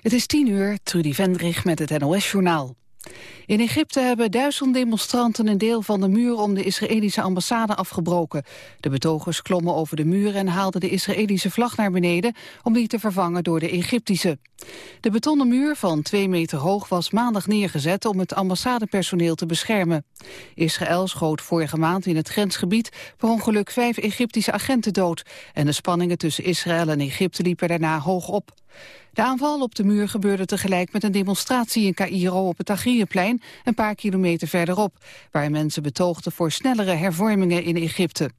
Het is tien uur, Trudy Vendrich met het NOS-journaal. In Egypte hebben duizend demonstranten een deel van de muur om de Israëlische ambassade afgebroken. De betogers klommen over de muur en haalden de Israëlische vlag naar beneden om die te vervangen door de Egyptische. De betonnen muur van twee meter hoog was maandag neergezet om het ambassadepersoneel te beschermen. Israël schoot vorige maand in het grensgebied per ongeluk vijf Egyptische agenten dood en de spanningen tussen Israël en Egypte liepen daarna hoog op. De aanval op de muur gebeurde tegelijk met een demonstratie in Cairo op het Tahrirplein, een paar kilometer verderop, waar mensen betoogden voor snellere hervormingen in Egypte.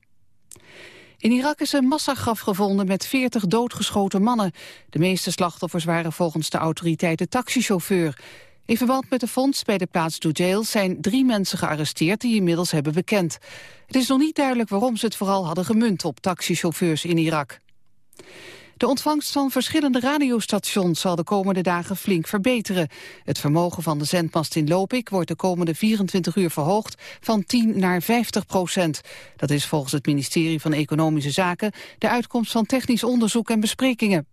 In Irak is een massagraf gevonden met 40 doodgeschoten mannen. De meeste slachtoffers waren volgens de autoriteiten taxichauffeur. In verband met de fonds bij de plaats Dujail zijn drie mensen gearresteerd die inmiddels hebben bekend. Het is nog niet duidelijk waarom ze het vooral hadden gemunt op taxichauffeurs in Irak. De ontvangst van verschillende radiostations zal de komende dagen flink verbeteren. Het vermogen van de zendmast in Lopik wordt de komende 24 uur verhoogd van 10 naar 50 procent. Dat is volgens het ministerie van Economische Zaken de uitkomst van technisch onderzoek en besprekingen.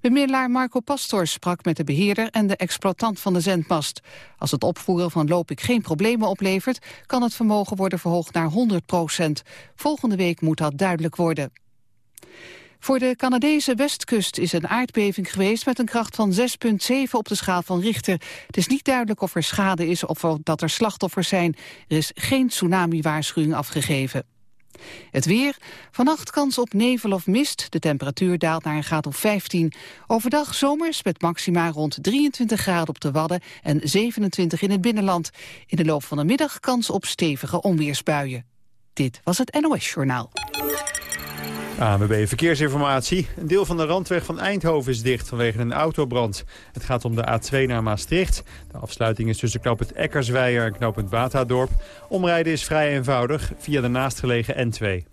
Bemiddelaar Marco Pastor sprak met de beheerder en de exploitant van de zendmast. Als het opvoeren van Lopik geen problemen oplevert, kan het vermogen worden verhoogd naar 100 procent. Volgende week moet dat duidelijk worden. Voor de Canadese westkust is een aardbeving geweest met een kracht van 6,7 op de schaal van Richter. Het is niet duidelijk of er schade is of dat er slachtoffers zijn. Er is geen tsunami-waarschuwing afgegeven. Het weer. Vannacht kans op nevel of mist. De temperatuur daalt naar een graad of 15. Overdag zomers met maxima rond 23 graden op de Wadden en 27 in het binnenland. In de loop van de middag kans op stevige onweersbuien. Dit was het NOS Journaal. ANWB Verkeersinformatie. Een deel van de randweg van Eindhoven is dicht vanwege een autobrand. Het gaat om de A2 naar Maastricht. De afsluiting is tussen knooppunt Eckersweijer en knooppunt Batadorp. Omrijden is vrij eenvoudig via de naastgelegen N2.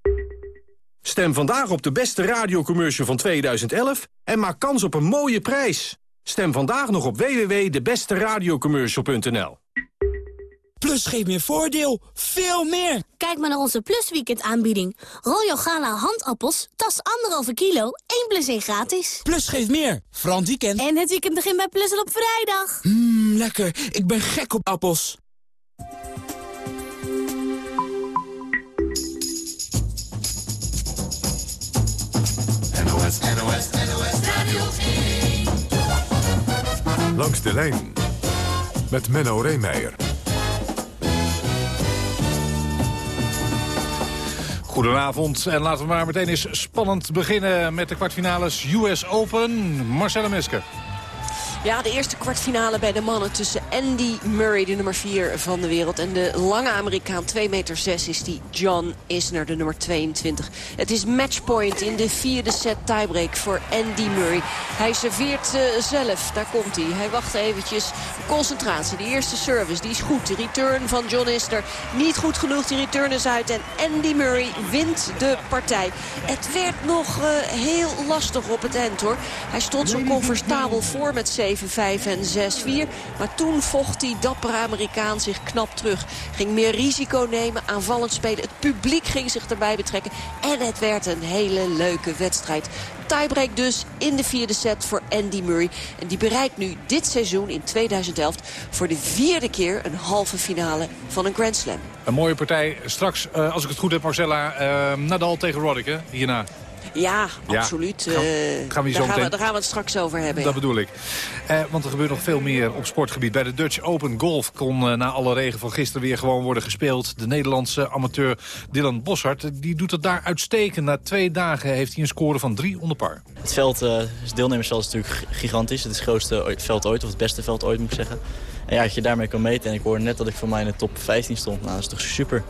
Stem vandaag op de beste radiocommercial van 2011 en maak kans op een mooie prijs. Stem vandaag nog op www.debesteradiocommercial.nl Plus geeft meer voordeel. Veel meer. Kijk maar naar onze Plus Weekend aanbieding. Royal Gala handappels, tas anderhalve kilo, 1 plus 1 gratis. Plus geeft meer. Frans weekend. En het weekend begint bij Plus al op vrijdag. Mmm, lekker. Ik ben gek op appels. NOS, NOS, NOS Radio 1. Langs de lijn met Menno Reemeijer. Goedenavond en laten we maar meteen eens spannend beginnen met de kwartfinales US Open. Marcella Mesker. Ja, de eerste kwartfinale bij de mannen tussen Andy Murray, de nummer 4 van de wereld... en de lange Amerikaan, 2 meter 6, is die John Isner, de nummer 22. Het is matchpoint in de vierde set tiebreak voor Andy Murray. Hij serveert uh, zelf, daar komt hij. Hij wacht eventjes. Concentratie, de eerste service, die is goed. De return van John Isner, niet goed genoeg. Die return is uit en Andy Murray wint de partij. Het werd nog uh, heel lastig op het eind, hoor. Hij stond zo comfortabel voor met 7 7-5 en 6-4. Maar toen vocht die dappere Amerikaan zich knap terug. Ging meer risico nemen, aanvallend spelen. Het publiek ging zich erbij betrekken. En het werd een hele leuke wedstrijd. Tiebreak dus in de vierde set voor Andy Murray. En die bereikt nu dit seizoen in 2011 voor de vierde keer een halve finale van een Grand Slam. Een mooie partij. Straks, uh, als ik het goed heb Marcella, uh, Nadal tegen Roddick hè, hierna. Ja, absoluut. Gaan, gaan we daar, gaan we, daar gaan we het straks over hebben. Dat bedoel ik. want er gebeurt nog veel meer op sportgebied. Bij de Dutch Open Golf kon na alle regen van gisteren weer gewoon worden gespeeld. De Nederlandse amateur Dylan Boshart die doet het daar uitstekend. Na twee dagen heeft hij een score van drie onder par. Het veld, het deelnemersveld is natuurlijk gigantisch. Het is het grootste veld ooit, of het beste veld ooit moet ik zeggen. En ja, dat je daarmee kan meten. En ik hoorde net dat ik voor mij in de top 15 stond. Nou, dat is toch super.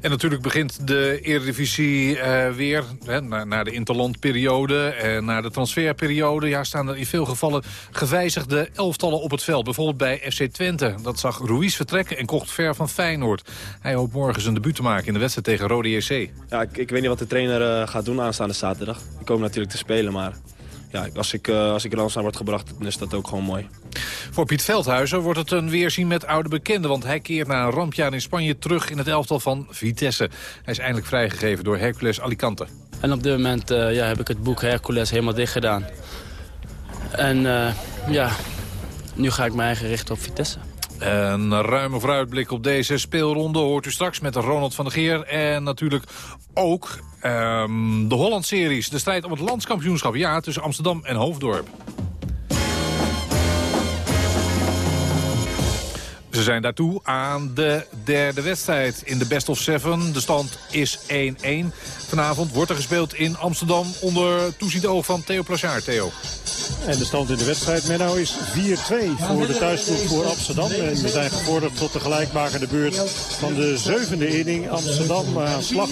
En natuurlijk begint de Eredivisie uh, weer hè, naar, naar de interlandperiode en naar de transferperiode. Ja, staan er in veel gevallen gewijzigde elftallen op het veld. Bijvoorbeeld bij FC Twente. Dat zag Ruiz vertrekken en kocht ver van Feyenoord. Hij hoopt morgen zijn debuut te maken in de wedstrijd tegen Rode JC. Ja, ik, ik weet niet wat de trainer uh, gaat doen aanstaande zaterdag. Ik hoop natuurlijk te spelen, maar ja, als ik, uh, als ik er anders aan word gebracht, dan is dat ook gewoon mooi. Voor Piet Veldhuizen wordt het een weerzien met oude bekenden... want hij keert na een rampjaar in Spanje terug in het elftal van Vitesse. Hij is eindelijk vrijgegeven door Hercules Alicante. En op dit moment uh, ja, heb ik het boek Hercules helemaal dicht gedaan. En uh, ja, nu ga ik me eigen richten op Vitesse. Een ruime vooruitblik op deze speelronde hoort u straks met Ronald van der Geer. En natuurlijk ook um, de Holland-series. De strijd om het landskampioenschap. Ja, tussen Amsterdam en Hoofddorp. Ze zijn daartoe aan de derde wedstrijd in de best of seven. De stand is 1-1. Vanavond wordt er gespeeld in Amsterdam onder toezicht oog van Theo Plachard. Theo. En de stand in de wedstrijd, Menno, is 4-2 voor de thuisploeg voor Amsterdam. En we zijn gevorderd tot de gelijkmakende beurt van de zevende inning. Amsterdam aan slag.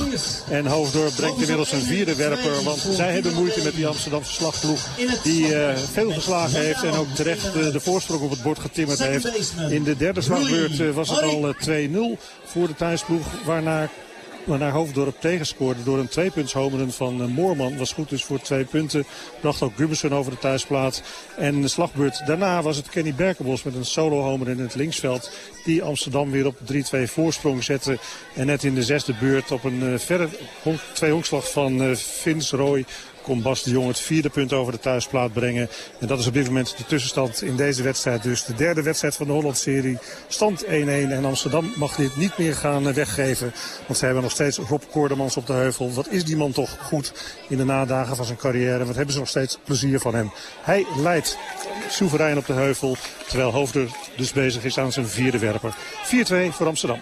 En Hoofddorp brengt inmiddels een vierde werper. Want zij hebben moeite met die Amsterdamse slagploeg. Die uh, veel geslagen heeft en ook terecht uh, de voorsprong op het bord getimmerd heeft. In de derde slagbeurt uh, was het al 2-0 voor de thuisploeg. Waarna Waarna Hoofddorp tegenscoorde door een tweepuntshomeren van uh, Moorman. Was goed dus voor twee punten. Bracht ook Gubberson over de thuisplaats. En de slagbeurt daarna was het Kenny Berkenbos met een solo-homer in het linksveld. Die Amsterdam weer op 3-2 voorsprong zette. En net in de zesde beurt op een uh, verre twee honkslag van uh, Vins Roy kon Bas de Jong het vierde punt over de thuisplaat brengen. En dat is op dit moment de tussenstand in deze wedstrijd. Dus de derde wedstrijd van de Holland-serie. Stand 1-1 en Amsterdam mag dit niet meer gaan weggeven. Want ze hebben nog steeds Rob Koordemans op de heuvel. Wat is die man toch goed in de nadagen van zijn carrière. Wat hebben ze nog steeds plezier van hem. Hij leidt soeverein op de heuvel. Terwijl Hoofder dus bezig is aan zijn vierde werper. 4-2 voor Amsterdam.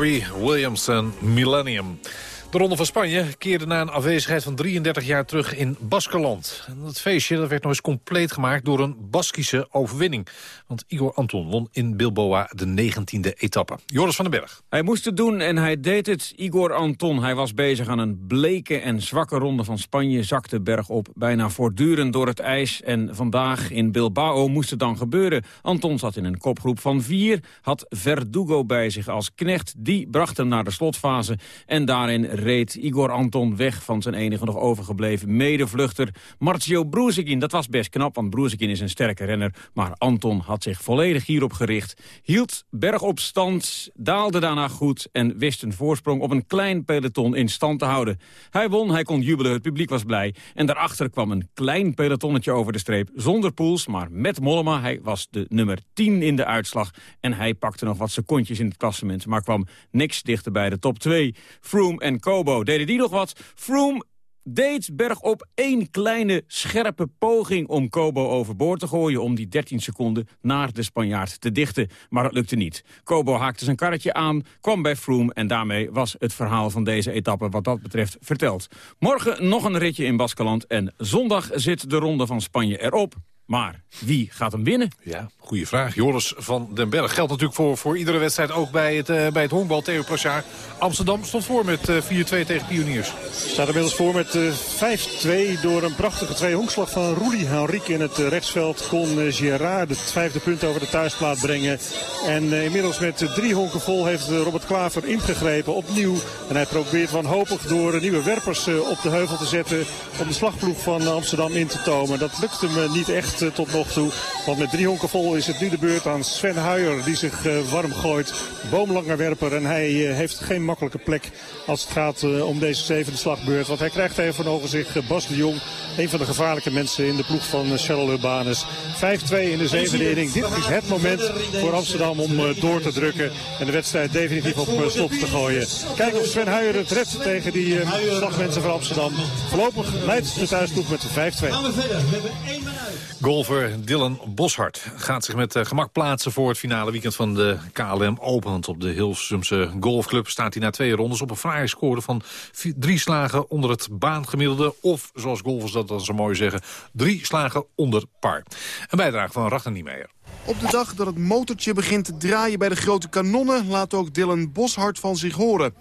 Robbie Williamson, Millennium. De Ronde van Spanje keerde na een afwezigheid van 33 jaar terug in Baskeland. En dat feestje werd nog eens compleet gemaakt door een Baskische overwinning. Want Igor Anton won in Bilboa de 19e etappe. Joris van den Berg. Hij moest het doen en hij deed het. Igor Anton, hij was bezig aan een bleke en zwakke ronde van Spanje. Zakte berg op, bijna voortdurend door het ijs. En vandaag in Bilbao moest het dan gebeuren. Anton zat in een kopgroep van vier, had Verdugo bij zich als knecht. Die bracht hem naar de slotfase en daarin reed Igor Anton weg van zijn enige nog overgebleven medevluchter Marcio Broezekin. Dat was best knap, want Broezekin is een sterke renner. Maar Anton had zich volledig hierop gericht. Hield berg op stand, daalde daarna goed en wist een voorsprong op een klein peloton in stand te houden. Hij won, hij kon jubelen, het publiek was blij. En daarachter kwam een klein pelotonnetje over de streep. Zonder Poels, maar met Mollema. Hij was de nummer 10 in de uitslag. En hij pakte nog wat secondjes in het klassement. Maar kwam niks dichter bij de top 2. Froome en Kobo deden die nog wat. Froome deed bergop één kleine scherpe poging om Kobo overboord te gooien... om die 13 seconden naar de Spanjaard te dichten. Maar dat lukte niet. Kobo haakte zijn karretje aan, kwam bij Froome... en daarmee was het verhaal van deze etappe wat dat betreft verteld. Morgen nog een ritje in Baskeland en zondag zit de ronde van Spanje erop. Maar wie gaat hem winnen? Ja, goede vraag. Joris van den Berg geldt natuurlijk voor, voor iedere wedstrijd. Ook bij het, uh, bij het honkbal, Theo. Amsterdam stond voor met uh, 4-2 tegen Pioniers. Staat inmiddels voor met uh, 5-2 door een prachtige twee-honkslag van Roelie Henrique in het rechtsveld. Kon Gerard het vijfde punt over de thuisplaat brengen. En inmiddels met drie honken vol heeft Robert Klaver ingegrepen opnieuw. En hij probeert wanhopig door nieuwe werpers op de heuvel te zetten... om de slagploeg van Amsterdam in te tomen. Dat lukt hem niet echt tot nog toe. Want met drie honken vol is het nu de beurt aan Sven Huijer die zich uh, warm gooit. Boomlangerwerper en hij uh, heeft geen makkelijke plek als het gaat om deze zevende slagbeurt. Want hij krijgt tegenover zich Bas de Jong. Een van de gevaarlijke mensen in de ploeg van Charles Urbanus. 5-2 in de zevende inning. Dit is het moment voor Amsterdam om door te drukken. En de wedstrijd definitief op slot te gooien. Kijk of Sven Huijer het redt tegen die slagmensen van Amsterdam. Voorlopig leidt de thuisploeg met 5-2. Golfer Dylan Boshart gaat zich met gemak plaatsen voor het finale weekend van de KLM Open. Want op de Hilsumse Golfclub staat hij na twee rondes op een fraaie score van drie slagen onder het baangemiddelde. Of, zoals golfers dat dan zo mooi zeggen, drie slagen onder par. Een bijdrage van Rachter Niemeyer. Op de dag dat het motortje begint te draaien bij de grote kanonnen... laat ook Dylan Boshart van zich horen.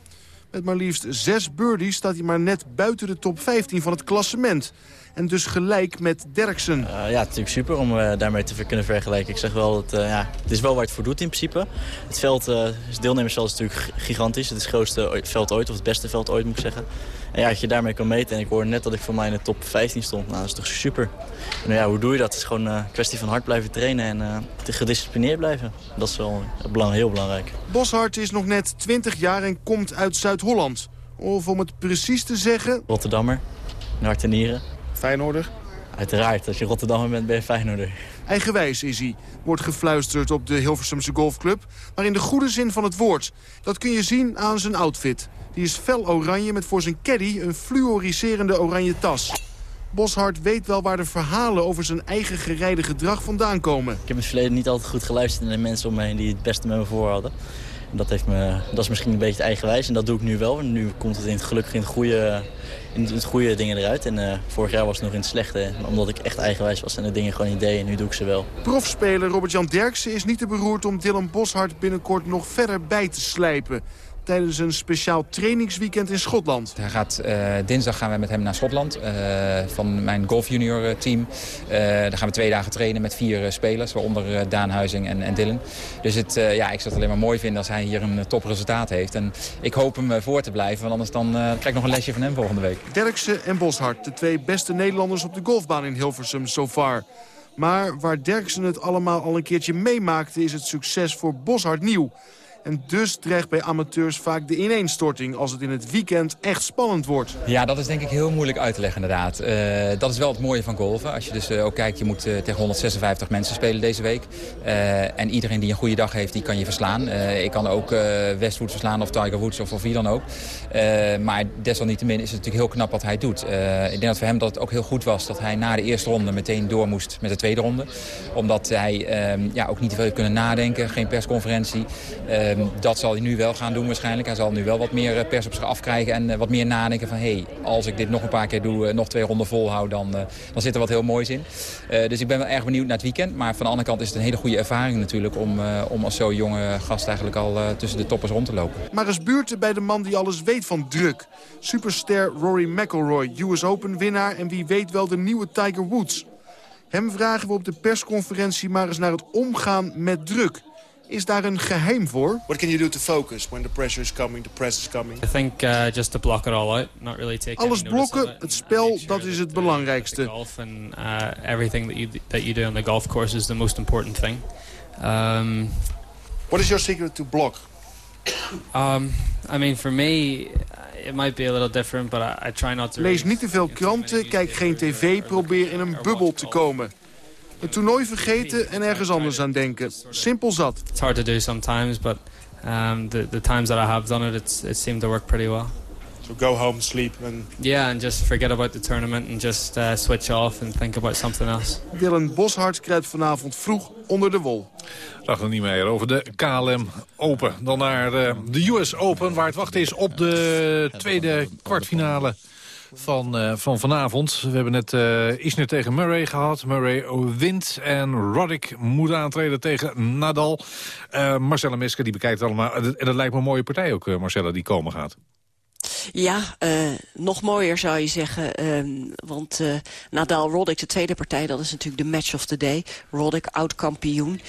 Met maar liefst zes birdies staat hij maar net buiten de top 15 van het klassement. En dus gelijk met Derksen. Uh, ja, het is natuurlijk super om uh, daarmee te kunnen vergelijken. Ik zeg wel, dat, uh, ja, het is wel waar het voor doet in principe. Het veld, het deelnemersveld is natuurlijk gigantisch. Het is het grootste veld ooit, of het beste veld ooit moet ik zeggen. En ja, als je daarmee kan meten. En ik hoorde net dat ik voor mij in de top 15 stond. Nou, dat is toch super. En ja, hoe doe je dat? Het is gewoon een kwestie van hard blijven trainen en gedisciplineerd blijven. Dat is wel heel belangrijk. Boshart is nog net 20 jaar en komt uit Zuid-Holland. Of om het precies te zeggen... Rotterdammer, in hart en nieren. Feyenoorder? Uiteraard, als je Rotterdammer bent ben je Feyenoorder. Eigenwijs is hij, wordt gefluisterd op de Hilversumse Golfclub. Maar in de goede zin van het woord. Dat kun je zien aan zijn outfit. Die is fel oranje met voor zijn caddy een fluoriserende oranje tas. Boshart weet wel waar de verhalen over zijn eigen gerijde gedrag vandaan komen. Ik heb in het verleden niet altijd goed geluisterd naar de mensen om me heen die het beste met me voor hadden. Dat, heeft me, dat is misschien een beetje eigenwijs en dat doe ik nu wel. Nu komt het in het, gelukkig in het goede, in het goede dingen eruit. En uh, vorig jaar was het nog in het slechte, omdat ik echt eigenwijs was en de dingen gewoon niet deed. En nu doe ik ze wel. Profspeler Robert-Jan Derksen is niet te beroerd om Dylan Boshart binnenkort nog verder bij te slijpen tijdens een speciaal trainingsweekend in Schotland. Hij gaat, uh, dinsdag gaan we met hem naar Schotland uh, van mijn golf junior team. Uh, daar gaan we twee dagen trainen met vier spelers, waaronder Daan Huizing en, en Dylan. Dus het, ja, ik zou het alleen maar mooi vinden als hij hier een topresultaat heeft. En ik hoop hem voor te blijven, want anders dan krijg ik nog een lesje van hem volgende week. Derksen en Boshart, de twee beste Nederlanders op de golfbaan in Hilversum so far. Maar waar Derksen het allemaal al een keertje meemaakte... is het succes voor Boshart nieuw. En dus dreigt bij amateurs vaak de ineenstorting als het in het weekend echt spannend wordt. Ja, dat is denk ik heel moeilijk uit te leggen inderdaad. Uh, dat is wel het mooie van golven. Als je dus uh, ook kijkt, je moet uh, tegen 156 mensen spelen deze week. en iedereen die een goede dag heeft, die kan je verslaan. ik kan ook Westwood verslaan of Tiger Woods of, of wie dan ook. maar desalniettemin is het natuurlijk heel knap wat hij doet. ik denk dat voor hem dat het ook heel goed was dat hij na de eerste ronde meteen door moest met de tweede ronde. Omdat hij ja, ook niet veel heeft kunnen nadenken, geen persconferentie. Ehm, dat zal hij nu wel gaan doen waarschijnlijk. Hij zal nu wel wat meer pers op zich afkrijgen en wat meer nadenken van... hé, hey, als ik dit nog een paar keer doe, nog twee ronden volhoud, dan, dan zit er wat heel moois in. dus ik ben wel erg benieuwd naar het weekend. Maar van de andere kant is het een hele goede ervaring natuurlijk... om, om als zo'n jonge gast eigenlijk al tussen de toppers rond te lopen. Maar eens buurten bij de man die alles weet van druk. Superster Rory McIlroy, US Open winnaar en wie weet wel de nieuwe Tiger Woods. Hem vragen we op de persconferentie maar eens naar het omgaan met druk. Is daar een geheim voor? What can you do to focus when the pressure is coming, the press is coming? I think uh, just to block it all out, not really take Alles blokken, het spel, dat is het belangrijkste. Golf and uh, everything that you that you do on the golf course is the most important thing. Um, What is your secret to block? Um, I mean, for me, it might be a little different, but I, I try not to. Lees niet te veel kranten, kijk geen tv, probeer in een bubbel te komen. Het toernooi vergeten en ergens anders aan denken. Simpel zat. It's hard to do sometimes, but um, the, the times that I have done it, it's, it seemed to work pretty well. So go home, sleep and... Yeah, and just forget about the tournament and just uh, switch off and think about something else. Dylan Boshart kruipt vanavond vroeg onder de wol. Dag niet meer over de KLM Open. Dan naar de, uh, de US Open, waar het wachten is op de tweede kwartfinale van, uh, van vanavond. We hebben net uh, Isner tegen Murray gehad. Murray wint en Roddick moet aantreden tegen Nadal. Uh, Marcella Mesker die bekijkt allemaal. En dat lijkt me een mooie partij ook, Marcella, die komen gaat. Ja, nog mooier zou je zeggen. Uh, want uh, Nadal-Roddick, de tweede partij, dat is natuurlijk de match of the day. Roddick, oud-kampioen.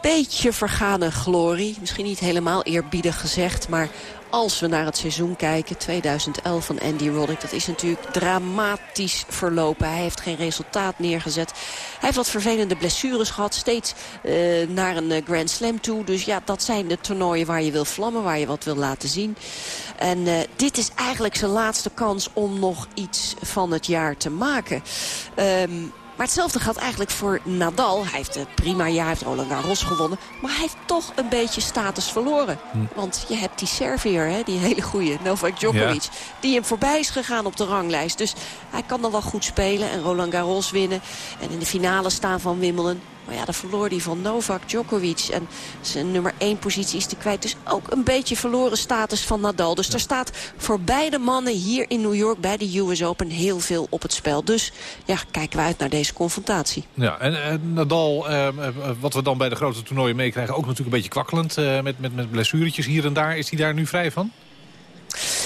Beetje vergane glorie. Misschien niet helemaal eerbiedig gezegd, maar als we naar het seizoen kijken, 2011 van Andy Roddick... dat is natuurlijk dramatisch verlopen. Hij heeft geen resultaat neergezet. Hij heeft wat vervelende blessures gehad, steeds uh, naar een Grand Slam toe. Dus ja, dat zijn de toernooien waar je wil vlammen, waar je wat wil laten zien. En uh, dit is eigenlijk zijn laatste kans om nog iets van het jaar te maken. Um, maar hetzelfde geldt eigenlijk voor Nadal. Hij heeft een prima jaar, heeft Roland Garros gewonnen. Maar hij heeft toch een beetje status verloren. Hm. Want je hebt die Servier, hè, die hele goede Novak Djokovic. Ja. Die hem voorbij is gegaan op de ranglijst. Dus hij kan dan wel goed spelen en Roland Garros winnen. En in de finale staan van Wimbledon. Maar ja, dan verloor hij van Novak Djokovic. En zijn nummer 1 positie is te kwijt. Dus ook een beetje verloren status van Nadal. Dus ja. er staat voor beide mannen hier in New York bij de US Open heel veel op het spel. Dus ja, kijken we uit naar deze confrontatie. Ja, en, en Nadal, eh, wat we dan bij de grote toernooien meekrijgen... ook natuurlijk een beetje kwakkelend uh, met, met, met blessuretjes hier en daar. Is hij daar nu vrij van?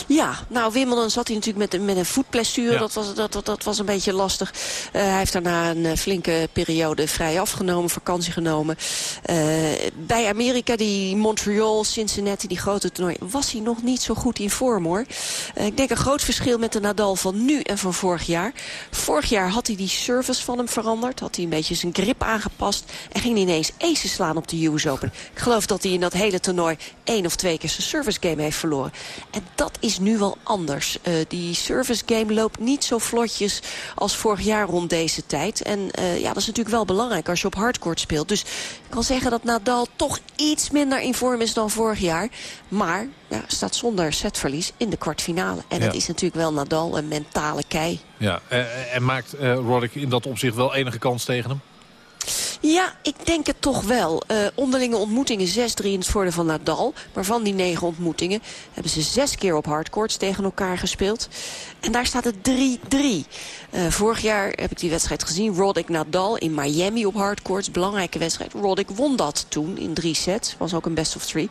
Ja, nou Wimbledon zat hij natuurlijk met, met een voetblessure. Ja. Dat, was, dat, dat, dat was een beetje lastig. Uh, hij heeft daarna een uh, flinke periode vrij afgenomen, vakantie genomen. Uh, bij Amerika, die Montreal, Cincinnati, die grote toernooi... was hij nog niet zo goed in vorm hoor. ik denk een groot verschil met de Nadal van nu en van vorig jaar. Vorig jaar had hij die service van hem veranderd. Had hij een beetje zijn grip aangepast. En ging hij ineens aces slaan op de US Open. Ik geloof dat hij in dat hele toernooi één of twee keer zijn service game heeft verloren. En dat is nu wel anders. Uh, die service game loopt niet zo vlotjes als vorig jaar rond deze tijd. En uh, ja, dat is natuurlijk wel belangrijk als je op hardcourt speelt. Dus ik kan zeggen dat Nadal toch iets minder in vorm is dan vorig jaar. Maar ja, staat zonder setverlies in de kwartfinale. En ja. dat is natuurlijk wel Nadal een mentale kei. Ja, uh, en maakt Roddick in dat opzicht wel enige kans tegen hem? Ja, ik denk het toch wel. Uh, onderlinge ontmoetingen 6-3 in het voordeel van Nadal. Maar van die negen ontmoetingen hebben ze zes keer op hardcourts tegen elkaar gespeeld. En daar staat het 3-3. Uh, vorig jaar heb ik die wedstrijd gezien. Roddick Nadal in Miami op hardcourts. Belangrijke wedstrijd. Roddick won dat toen in drie sets. Was ook een best of three.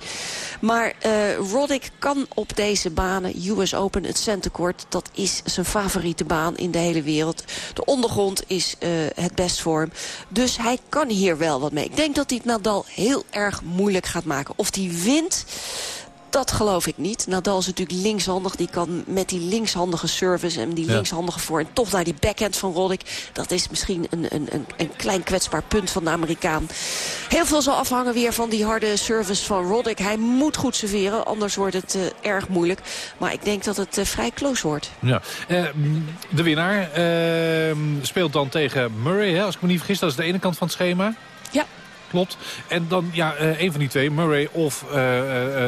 Maar uh, Roddick kan op deze banen, US Open, het centercourt... dat is zijn favoriete baan in de hele wereld. De ondergrond is uh, het best voor hem. Dus hij kan hier wel wat mee. Ik denk dat hij het Nadal heel erg moeilijk gaat maken. Of hij wint... Dat geloof ik niet. Nadal is natuurlijk linkshandig. Die kan met die linkshandige service en die ja. linkshandige voor... en toch naar die backhand van Roddick. Dat is misschien een, een, een, een klein kwetsbaar punt van de Amerikaan. Heel veel zal afhangen weer van die harde service van Roddick. Hij moet goed serveren, anders wordt het uh, erg moeilijk. Maar ik denk dat het uh, vrij close wordt. Ja. Uh, de winnaar speelt dan tegen Murray, hè, als ik me niet vergis. Dat is de ene kant van het schema. Ja. En dan, ja, uh, een van die twee, Murray of uh, uh,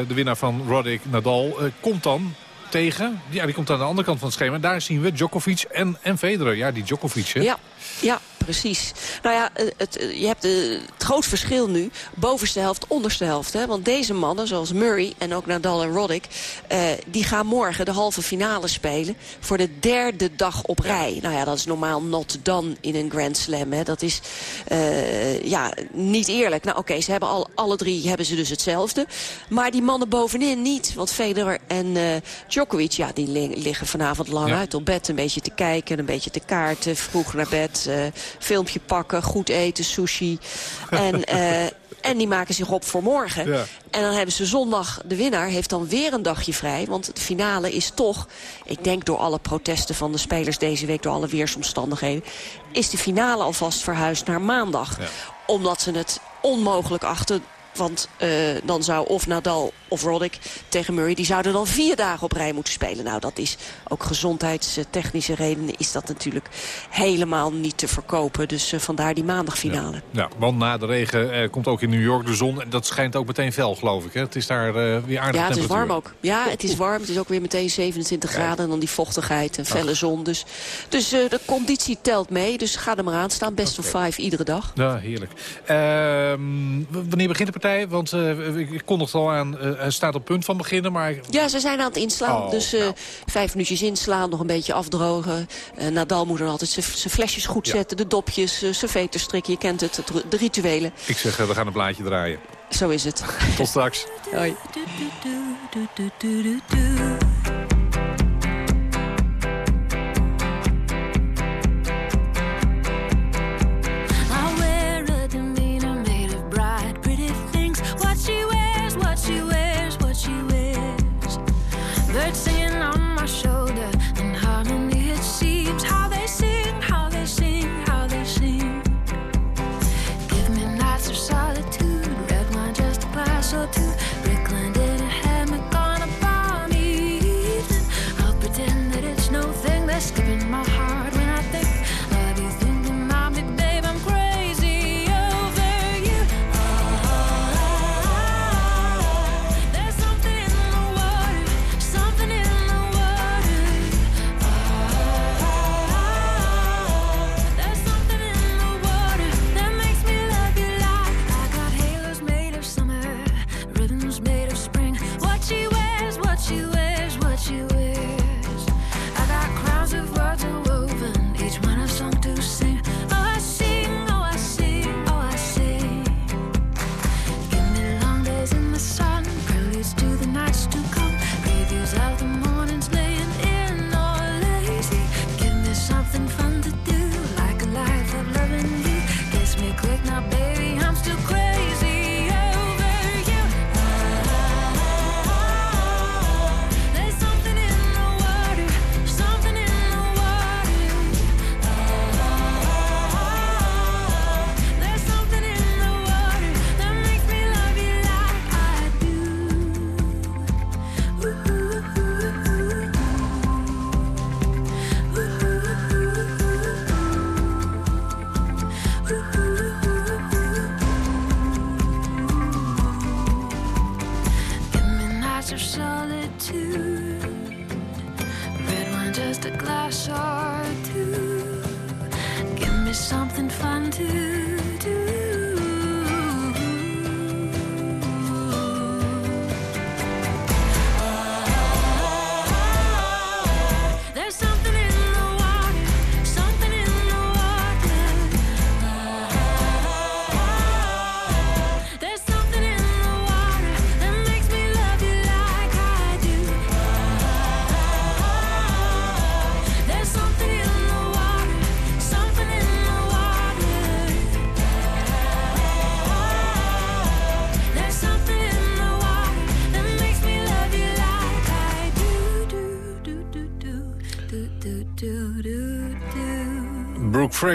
de winnaar van Roddick, Nadal, komt dan tegen. Ja, die komt aan de andere kant van het schema. Daar zien we Djokovic en, en Federer. Ja, die Djokovic, hè? Ja, ja precies. Nou ja, eh, het, eh, je hebt de, het groot verschil nu. Bovenste helft, onderste helft. Hè? Want deze mannen, zoals Murray en ook Nadal en Roddick... eh, die gaan morgen de halve finale spelen... voor de derde dag op rij. Nou ja, dat is normaal not done in een Grand Slam. Hè? Dat is eh, ja, niet eerlijk. Nou oké, ze hebben al, alle drie hebben ze dus hetzelfde. Maar die mannen bovenin niet. Want Federer en eh, Djokovic, ja, die li- liggen vanavond lang Ja. uit op bed. Een beetje te kijken, een beetje te kaarten. Vroeg naar bed, eh, filmpje pakken, goed eten, sushi. En, eh, en die maken zich op voor morgen. Ja. En dan hebben ze zondag, de winnaar heeft dan weer een dagje vrij. Want de finale is toch, ik denk door alle protesten van de spelers deze week... door alle weersomstandigheden, is de finale alvast verhuisd naar maandag. Omdat ze het onmogelijk achten... Want eh, dan zou of Nadal of Roddick tegen Murray... die zouden dan vier dagen op rij moeten spelen. Nou, dat is ook gezondheidstechnische redenen... is dat natuurlijk helemaal niet te verkopen. Dus eh, vandaar die maandagfinale. Ja, want na de regen eh, komt ook in New York de zon. En dat schijnt ook meteen fel, geloof ik. Hè? Het is daar weer aardig Ja, het is warm ook. Ja, het is warm. Het is ook weer meteen 27 graden. En dan die vochtigheid en felle zon. Dus, dus de conditie telt mee. Dus ga er maar aan staan. Best of five iedere dag. Ja, heerlijk. Ehm, wanneer begint de partij? Want eh, ik, kondig het al aan, eh, hij staat op punt van beginnen, maar... Ja, ze zijn aan het inslaan. Oh, dus eh, vijf minuutjes inslaan, nog een beetje afdrogen. Eh, Nadal moet dan altijd zijn- flesjes goed Ja. zetten. De dopjes, zijn veters strikken. Je kent het, het de rituelen. Ik zeg, we gaan een plaatje draaien. Zo is het. Tot straks. Hoi.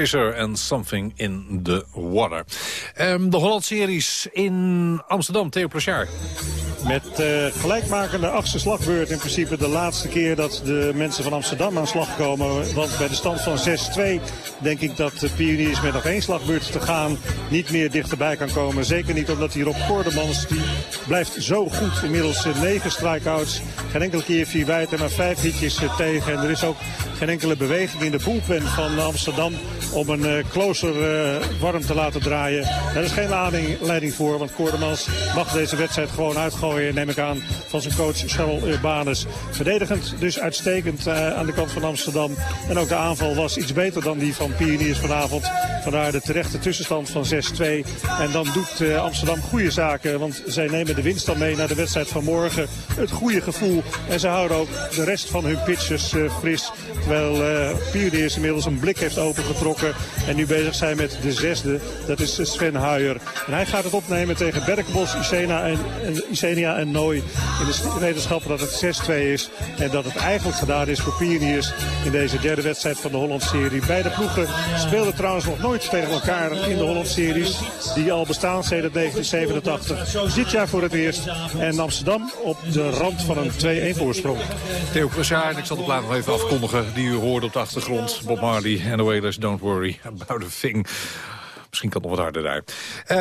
Fraser en Something in the Water. Ehm, de Holland-series in Amsterdam, Theo Plachard. Met eh, gelijkmakende achtste slagbeurt in principe de laatste keer dat de mensen van Amsterdam aan slag komen. Want bij de stand van 6-2 denk ik dat de pioniers met nog één slagbeurt te gaan niet meer dichterbij kan komen. Zeker niet omdat die Rob Gordemans die blijft zo goed. Inmiddels uh, negen strikeouts. Geen enkele keer vier wijd en maar vijf hitjes uh, tegen. En er is ook geen enkele beweging in de bullpen van Amsterdam om een uh, closer warm te laten draaien. Daar is geen aanleiding voor, want Koordemans mag deze wedstrijd gewoon uitgooien, neem ik aan, van zijn coach Charles Urbanus. Verdedigend dus uitstekend aan de kant van Amsterdam. En ook de aanval was iets beter dan die van Pioniers vanavond. Vandaar de terechte tussenstand van 6-2. En dan doet Amsterdam goede zaken, want zij nemen de winst dan mee naar de wedstrijd van morgen. Het goede gevoel. En ze houden ook de rest van hun pitchers uh, fris. Terwijl uh, inmiddels een blik heeft opengetrokken. En nu bezig zijn met de zesde. Dat is Sven Huijer. En hij gaat het opnemen tegen Berkbos, en, Isenia en Nooi. In de wetenschap dat het 6-2 is. En dat het eigenlijk gedaan is voor Pioniers in deze derde wedstrijd van de Holland-serie. Beide ploegen speelden trouwens nog nooit tegen elkaar in de Holland-series. Die al bestaan sinds 1987. Dit jaar voor het eerst. En Amsterdam op de rand van een 2-1 voorsprong. Theo en ik zal de plaat nog even afkondigen... die u hoorde op de achtergrond. Bob Marley en the Wailers, don't worry about a thing. Misschien kan het nog wat harder daar.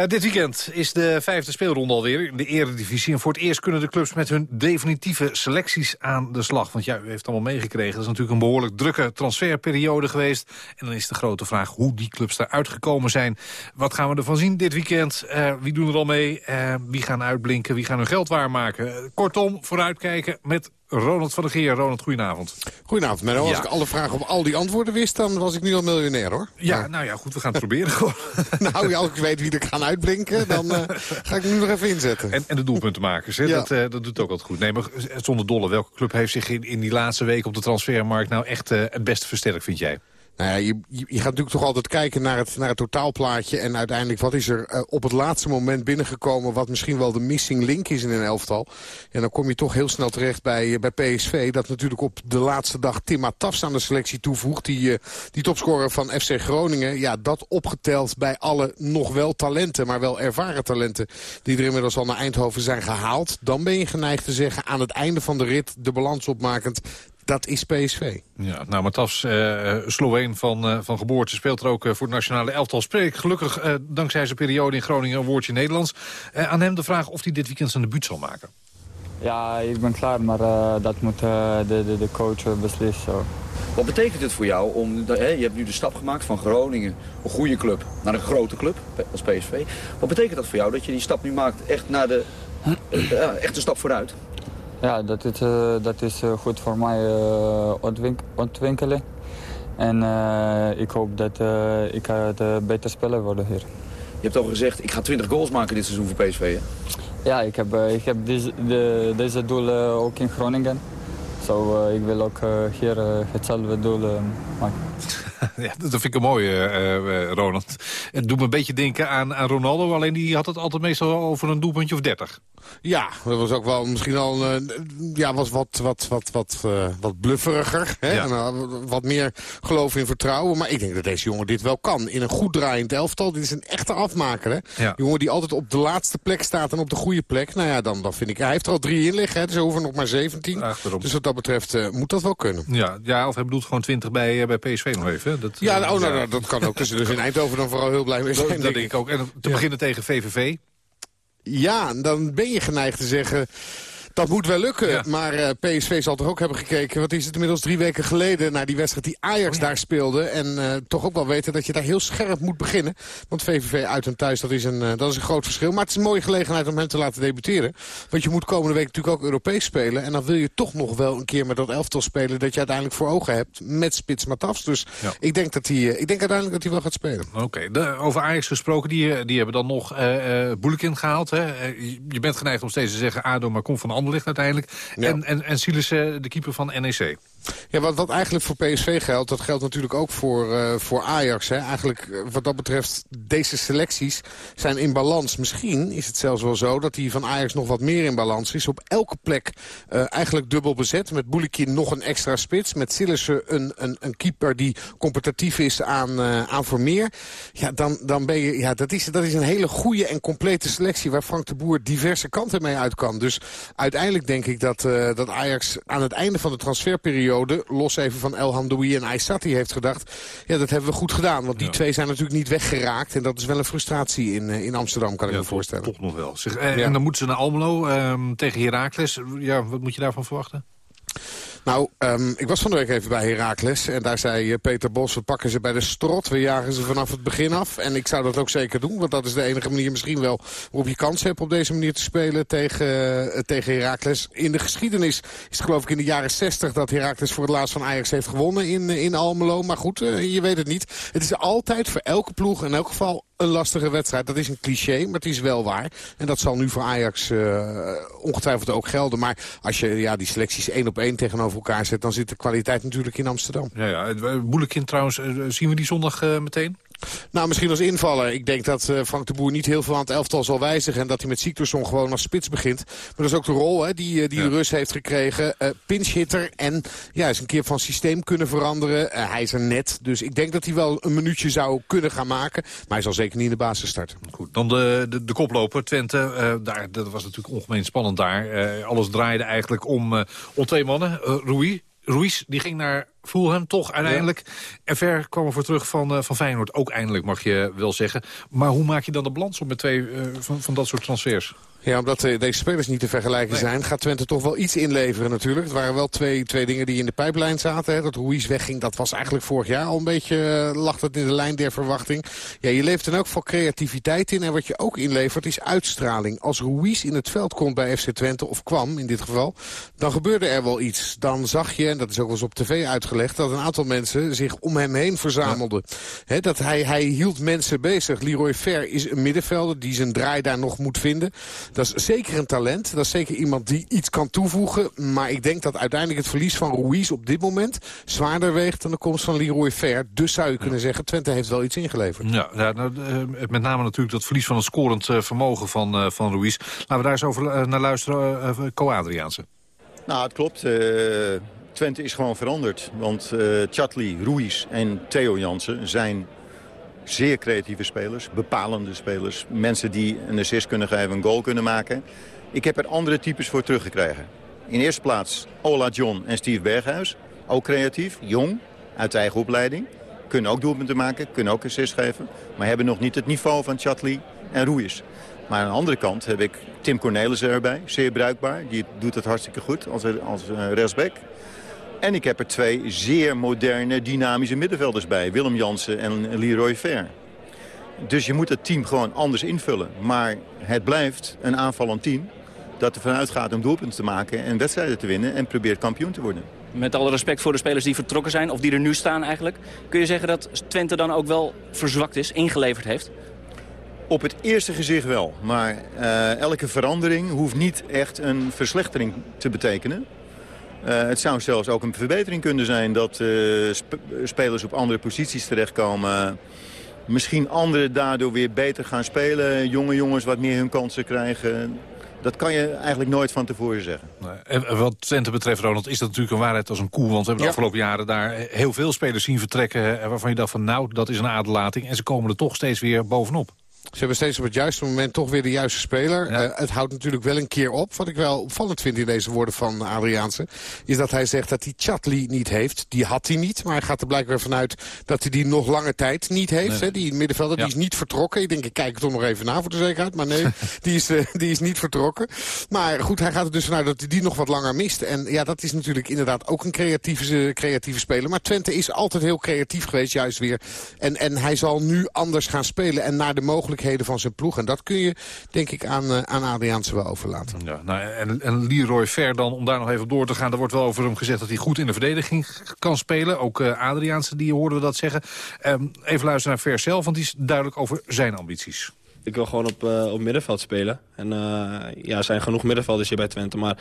Uh, dit weekend is de vijfde speelronde alweer in de eredivisie. En voor het eerst kunnen de clubs met hun definitieve selecties aan de slag. Want ja, u heeft allemaal meegekregen. Dat is natuurlijk een behoorlijk drukke transferperiode geweest. En dan is de grote vraag hoe die clubs eruit gekomen zijn. Wat gaan we ervan zien dit weekend? Uh, wie doen er al mee? Uh, wie gaan uitblinken? Wie gaan hun geld waarmaken? kortom, vooruitkijken met Ronald van der Geer. Ronald, goedenavond. Goedenavond, Menno. Als ik alle vragen op al die antwoorden wist, dan was ik nu al miljonair, hoor. Ja, nou ja, goed, we gaan het proberen gewoon. nou, ja, als ik weet wie er gaan uitblinken, dan uh, ga ik nu nog even inzetten. En, en de doelpuntenmakers, hè? Ja. Dat, uh, dat doet ook altijd goed. Nee, maar zonder dolle, welke club heeft zich in, in die laatste week op de transfermarkt nou echt uh, het beste versterkt, vind jij? Nou ja, je, je, gaat natuurlijk toch altijd kijken naar het, naar het totaalplaatje. En uiteindelijk, wat is er uh, op het laatste moment binnengekomen... wat misschien wel de missing link is in een elftal. En dan kom je toch heel snel terecht bij, uh, bij PSV... dat natuurlijk op de laatste dag Tim Tafs aan de selectie toevoegt. Die, uh, die topscorer van FC Groningen. Ja, dat opgeteld bij alle nog wel talenten... maar wel ervaren talenten die er inmiddels al naar Eindhoven zijn gehaald. Dan ben je geneigd te zeggen aan het einde van de rit... de balans opmakend dat is PSV. Ja, nou, Matas, uh, Sloveen van, uh, van geboorte, speelt er ook uh, voor het nationale elftal. Spreek gelukkig uh, dankzij zijn periode in Groningen een woordje Nederlands. Uh, aan hem de vraag of hij dit weekend zijn debuut zal maken. Ja, ik ben klaar, maar uh, dat moet uh, de, de, de coach beslissen. Wat betekent het voor jou om, hè, je hebt nu de stap gemaakt van Groningen, een goede club, naar een grote club als PSV. Wat betekent dat voor jou dat je die stap nu maakt echt naar de, uh, echt een stap vooruit? Ja, dat is, uh, dat is uh, goed voor mij uh, ontwink ontwikkelen. En ik hoop dat ik het beter speler worden hier. Je hebt al gezegd, ik ga 20 goals maken dit seizoen voor PSV, hè? Ja, ik heb, ik heb deze, de, deze doel ook in Groningen. So, ik wil ook hier hetzelfde doel maken. ja, dat vind ik een mooie, uh, Ronald. Het doet me een beetje denken aan, aan Ronaldo, alleen die had het altijd meestal over een doelpuntje of 30. Ja, dat was ook wel misschien al uh, ja, was wat, wat, wat, wat, uh, wat blufferiger. Hè? Ja. En, uh, wat meer geloof in vertrouwen. Maar ik denk dat deze jongen dit wel kan. In een goed draaiend elftal. Dit is een echte afmaker. Hè? Ja. Jongen die altijd op de laatste plek staat en op de goede plek. Nou ja, dan, dan vind ik... Hij heeft er al drie in liggen. Hè? Dus over nog maar 17. Achterom. Dus wat dat betreft moet dat wel kunnen. Ja, ja of hij bedoelt gewoon 20 bij, bij PSV nog even. Dat, ja, oh, nou, nou, dat kan ook. Dus, dus in Eindhoven dan vooral heel blij mee zijn. Dat, denk ik ook. En te beginnen tegen VVV. Ja, dan ben je geneigd te zeggen... Dat moet wel lukken, ja. maar uh, PSV zal toch ook hebben gekeken... wat is het inmiddels drie weken geleden... naar die wedstrijd die Ajax oh, daar speelde. En uh, toch ook wel weten dat je daar heel scherp moet beginnen. Want VVV uit en thuis, dat is, een, uh, dat is een groot verschil. Maar het is een mooie gelegenheid om hem te laten debuteren. Want je moet komende week natuurlijk ook Europees spelen. En dan wil je toch nog wel een keer met dat elftal spelen... dat je uiteindelijk voor ogen hebt met Spits Matafs. Dus ja. ik, denk dat hij, ik denk uiteindelijk dat hij wel gaat spelen. Oké, okay. over Ajax gesproken, die, die hebben dan nog uh, Boelekin gehaald. Hè? je bent geneigd om steeds te zeggen... ADO, maar komt van Anderlicht uiteindelijk. Ja. En, en, en Sielissen, de keeper van NEC. Ja, wat, wat eigenlijk voor PSV geldt, dat geldt natuurlijk ook voor, uh, voor Ajax. Hè. Eigenlijk wat dat betreft, deze selecties zijn in balans. Misschien is het zelfs wel zo dat die van Ajax nog wat meer in balans is. Op elke plek uh, eigenlijk dubbel bezet. Met Boulikin nog een extra spits. Met Sillissen een, een, een keeper die competitief is aan, uh, aan Vermeer. Ja, dan, dan ben je, ja dat, is, dat is een hele goede en complete selectie... waar Frank de Boer diverse kanten mee uit kan. Dus uiteindelijk denk ik dat, dat Ajax aan het einde van de transferperiode periode, los even van El Hamdoui en Aysati, heeft gedacht... ja, dat hebben we goed gedaan, want die twee zijn natuurlijk niet weggeraakt. En dat is wel een frustratie in, in Amsterdam, kan ik me voorstellen. Toch nog wel. Zeg, eh, En dan moeten ze naar Almelo ehm, tegen Heracles. Ja, wat moet je daarvan verwachten? Nou, um, ik was van de week even bij Heracles. En daar zei Peter Bos, we pakken ze bij de strot. We jagen ze vanaf het begin af. En ik zou dat ook zeker doen. Want dat is de enige manier misschien wel waarop je kans hebt... op deze manier te spelen tegen, uh, tegen Heracles. In de geschiedenis is het geloof ik in de jaren 60... dat Heracles voor het laatst van Ajax heeft gewonnen in, in Almelo. Maar goed, je weet het niet. Het is altijd voor elke ploeg in elk geval een lastige wedstrijd. Dat is een cliché, maar het is wel waar. En dat zal nu voor Ajax uh, ongetwijfeld ook gelden. Maar als je ja, die selecties één op één tegenover elkaar zet... dan zit de kwaliteit natuurlijk in Amsterdam. Ja, ja. Moeilijk trouwens, zien we die zondag meteen? Nou, misschien als invaller. Ik denk dat uh, Frank de Boer niet heel veel aan het elftal zal wijzigen... en dat hij met Siktersson gewoon als spits begint. Maar dat is ook de rol hè, die, die ja. de Rus heeft gekregen. Uh, pinchhitter en ja, is een keer van systeem kunnen veranderen. Uh, hij is er net, dus ik denk dat hij wel een minuutje zou kunnen gaan maken. Maar hij zal zeker niet in de basis starten. Goed, dan de, de, de koploper, Twente. daar, dat was natuurlijk ongemeen spannend daar. alles draaide eigenlijk om, om twee mannen. Rui, Ruiz die ging naar Fulham, toch uiteindelijk. En ver kwam er voor terug van, uh, van Feyenoord. Ook eindelijk, mag je wel zeggen. Maar hoe maak je dan de balans op met twee uh, van, van dat soort transfers? Ja, omdat uh, deze spelers niet te vergelijken nee. zijn... gaat Twente toch wel iets inleveren natuurlijk. Het waren wel twee, twee dingen die in de pijplijn zaten. Hè. Dat Ruiz wegging, dat was eigenlijk vorig jaar al een beetje... Uh, lag dat in de lijn der verwachting. Ja, je levert dan ook veel creativiteit in. En wat je ook inlevert is uitstraling. Als Ruiz in het veld komt bij FC Twente, of kwam in dit geval... dan gebeurde er wel iets. Dan zag je, en dat is ook wel eens op tv uitgelegd... dat een aantal mensen zich om hem heen verzamelden. Ja. Hè, dat hij, hij hield mensen bezig. Leroy Fer is een middenvelder die zijn draai daar nog moet vinden... Dat is zeker een talent. Dat is zeker iemand die iets kan toevoegen. Maar ik denk dat uiteindelijk het verlies van Ruiz op dit moment... zwaarder weegt dan de komst van Leroy Fer. Dus zou je kunnen zeggen, Twente heeft wel iets ingeleverd. Ja, ja nou, met name natuurlijk dat verlies van het scorend vermogen van, uh, van Ruiz. Laten we daar eens over uh, naar luisteren, uh, Co-Adriaanse. Nou, het klopt. Twente is gewoon veranderd. Want Chatli, Ruiz en Theo Jansen zijn zeer creatieve spelers, bepalende spelers. Mensen die een assist kunnen geven, een goal kunnen maken. Ik heb er andere types voor teruggekregen. In eerste plaats Ola John en Steve Berghuis. Ook creatief, jong, uit eigen opleiding. Kunnen ook doelpunten maken, kunnen ook assist geven. Maar hebben nog niet het niveau van Chatli en Ruiz. Maar aan de andere kant heb ik Tim Cornelissen erbij, zeer bruikbaar. Die doet het hartstikke goed als, als uh, rechtsback. En ik heb er twee zeer moderne, dynamische middenvelders bij. Willem Jansen en Leroy Ver. Dus je moet het team gewoon anders invullen. Maar het blijft een aanvallend team dat er vanuit gaat om doelpunten te maken... en wedstrijden te winnen en probeert kampioen te worden. Met alle respect voor de spelers die vertrokken zijn, of die er nu staan eigenlijk... kun je zeggen dat Twente dan ook wel verzwakt is, ingeleverd heeft? Op het eerste gezicht wel. Maar uh, elke verandering hoeft niet echt een verslechtering te betekenen. Uh, het zou zelfs ook een verbetering kunnen zijn dat uh, sp spelers op andere posities terechtkomen. Misschien anderen daardoor weer beter gaan spelen. Jonge jongens wat meer hun kansen krijgen. Dat kan je eigenlijk nooit van tevoren zeggen. En wat Twente betreft, Ronald, is dat natuurlijk een waarheid als een koe. Want we hebben de ja. afgelopen jaren daar heel veel spelers zien vertrekken... waarvan je dacht van nou, dat is een aderlating. En ze komen er toch steeds weer bovenop. Ze hebben steeds op het juiste moment toch weer de juiste speler. Ja. Uh, het houdt natuurlijk wel een keer op. Wat ik wel opvallend vind in deze woorden van Adriaanse... is dat hij zegt dat hij Chatli niet heeft. Die had hij niet, maar hij gaat er blijkbaar vanuit... dat hij die nog lange tijd niet heeft. Nee. Die middenvelder ja. die is niet vertrokken. Ik denk, ik kijk het toch nog even na voor de zekerheid. Maar nee, die, is, uh, die is niet vertrokken. Maar goed, hij gaat er dus vanuit dat hij die nog wat langer mist. En ja, dat is natuurlijk inderdaad ook een creatieve, creatieve speler. Maar Twente is altijd heel creatief geweest, juist weer. En, en hij zal nu anders gaan spelen en naar de mogelijkheden van zijn ploeg. En dat kun je, denk ik, aan, uh, aan Adriaanse wel overlaten. Ja, nou, en, en Leroy Ver dan, om daar nog even op door te gaan... er wordt wel over hem gezegd dat hij goed in de verdediging kan spelen. Ook uh, Adriaanse, die hoorden we dat zeggen. Um, even luisteren naar Ver zelf, want die is duidelijk over zijn ambities. Ik wil gewoon op, uh, op middenveld spelen. En ja, er zijn genoeg middenvelders hier bij Twente, maar...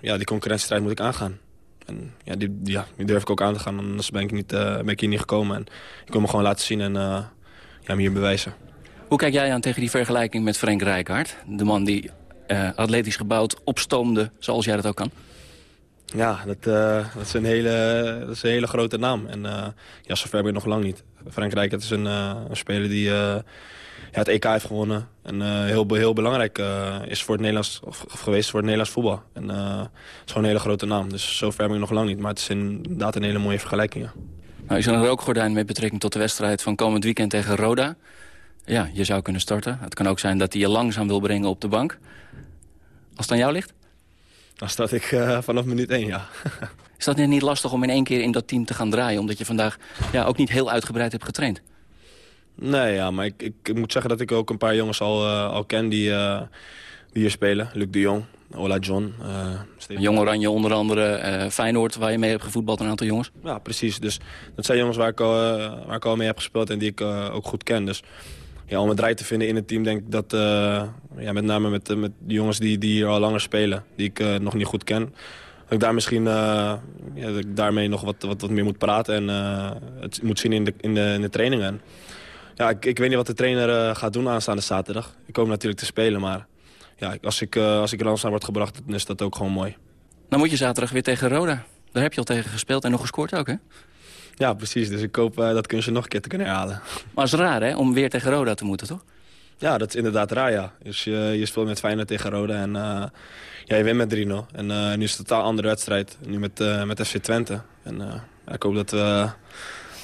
ja, die concurrentiestrijd moet ik aangaan. En ja die, ja, die durf ik ook aan te gaan, anders ben ik, niet, ben ik hier niet gekomen. En ik wil me gewoon laten zien en me hier bewijzen. Hoe kijk jij aan tegen die vergelijking met Frank Rijkaard? De man die uh, atletisch gebouwd opstoomde, zoals jij dat ook kan? Ja, dat, eh, dat, is een hele, dat is een hele grote naam. En uh, ja, zover ben ik nog lang niet. Frankrijk het is een, uh, een speler die ja, het EK heeft gewonnen. En heel, heel belangrijk is voor het Nederlands, of, of, geweest voor het Nederlands voetbal. En het is gewoon een hele grote naam. Dus zover ben ik nog lang niet. Maar het is inderdaad een hele mooie vergelijking. Ja. Nou, is er een rookgordijn met betrekking tot de wedstrijd van komend weekend tegen Roda? Ja, je zou kunnen starten. Het kan ook zijn dat hij je langzaam wil brengen op de bank. Als het aan jou ligt? Dan start ik uh, vanaf minuut 1, ja. Is dat niet lastig om in één keer in dat team te gaan draaien... omdat je vandaag ja, ook niet heel uitgebreid hebt getraind? Nee, ja, maar ik, ik, ik moet zeggen dat ik ook een paar jongens al, uh, al ken die, uh, die hier spelen. Luc de Jong, Ola John. Jong Oranje onder andere, Feyenoord waar je mee hebt gevoetbald, een aantal jongens. Ja, precies. Dus dat zijn jongens waar ik al, waar ik al mee heb gespeeld en die ik ook goed ken. Dus ja, om het draai te vinden in het team denk ik dat... Uh, ja, met name met, met de jongens die, die hier al langer spelen, die ik uh, nog niet goed ken... dat ik daar misschien uh, ja, dat ik daarmee nog wat, wat, wat meer moet praten en het moet zien in de, in de, in de trainingen. Ja, ik, ik weet niet wat de trainer gaat doen aanstaande zaterdag. Ik hoop natuurlijk te spelen, maar ja, als ik, als ik er word gebracht, dan is dat ook gewoon mooi. Dan moet je zaterdag weer tegen Roda. Daar heb je al tegen gespeeld en nog gescoord ook, hè? Ja, precies. Dus ik hoop uh, dat kunstje nog een keer te kunnen herhalen. Maar het is raar, hè? Om weer tegen Roda te moeten, toch? Ja, dat is inderdaad raar, ja. Dus je, je speelt met Feyenoord tegen Roda en uh, ja, je wint met 3-0. En uh, nu is het een totaal andere wedstrijd. Nu met, met FC Twente. En ik hoop dat we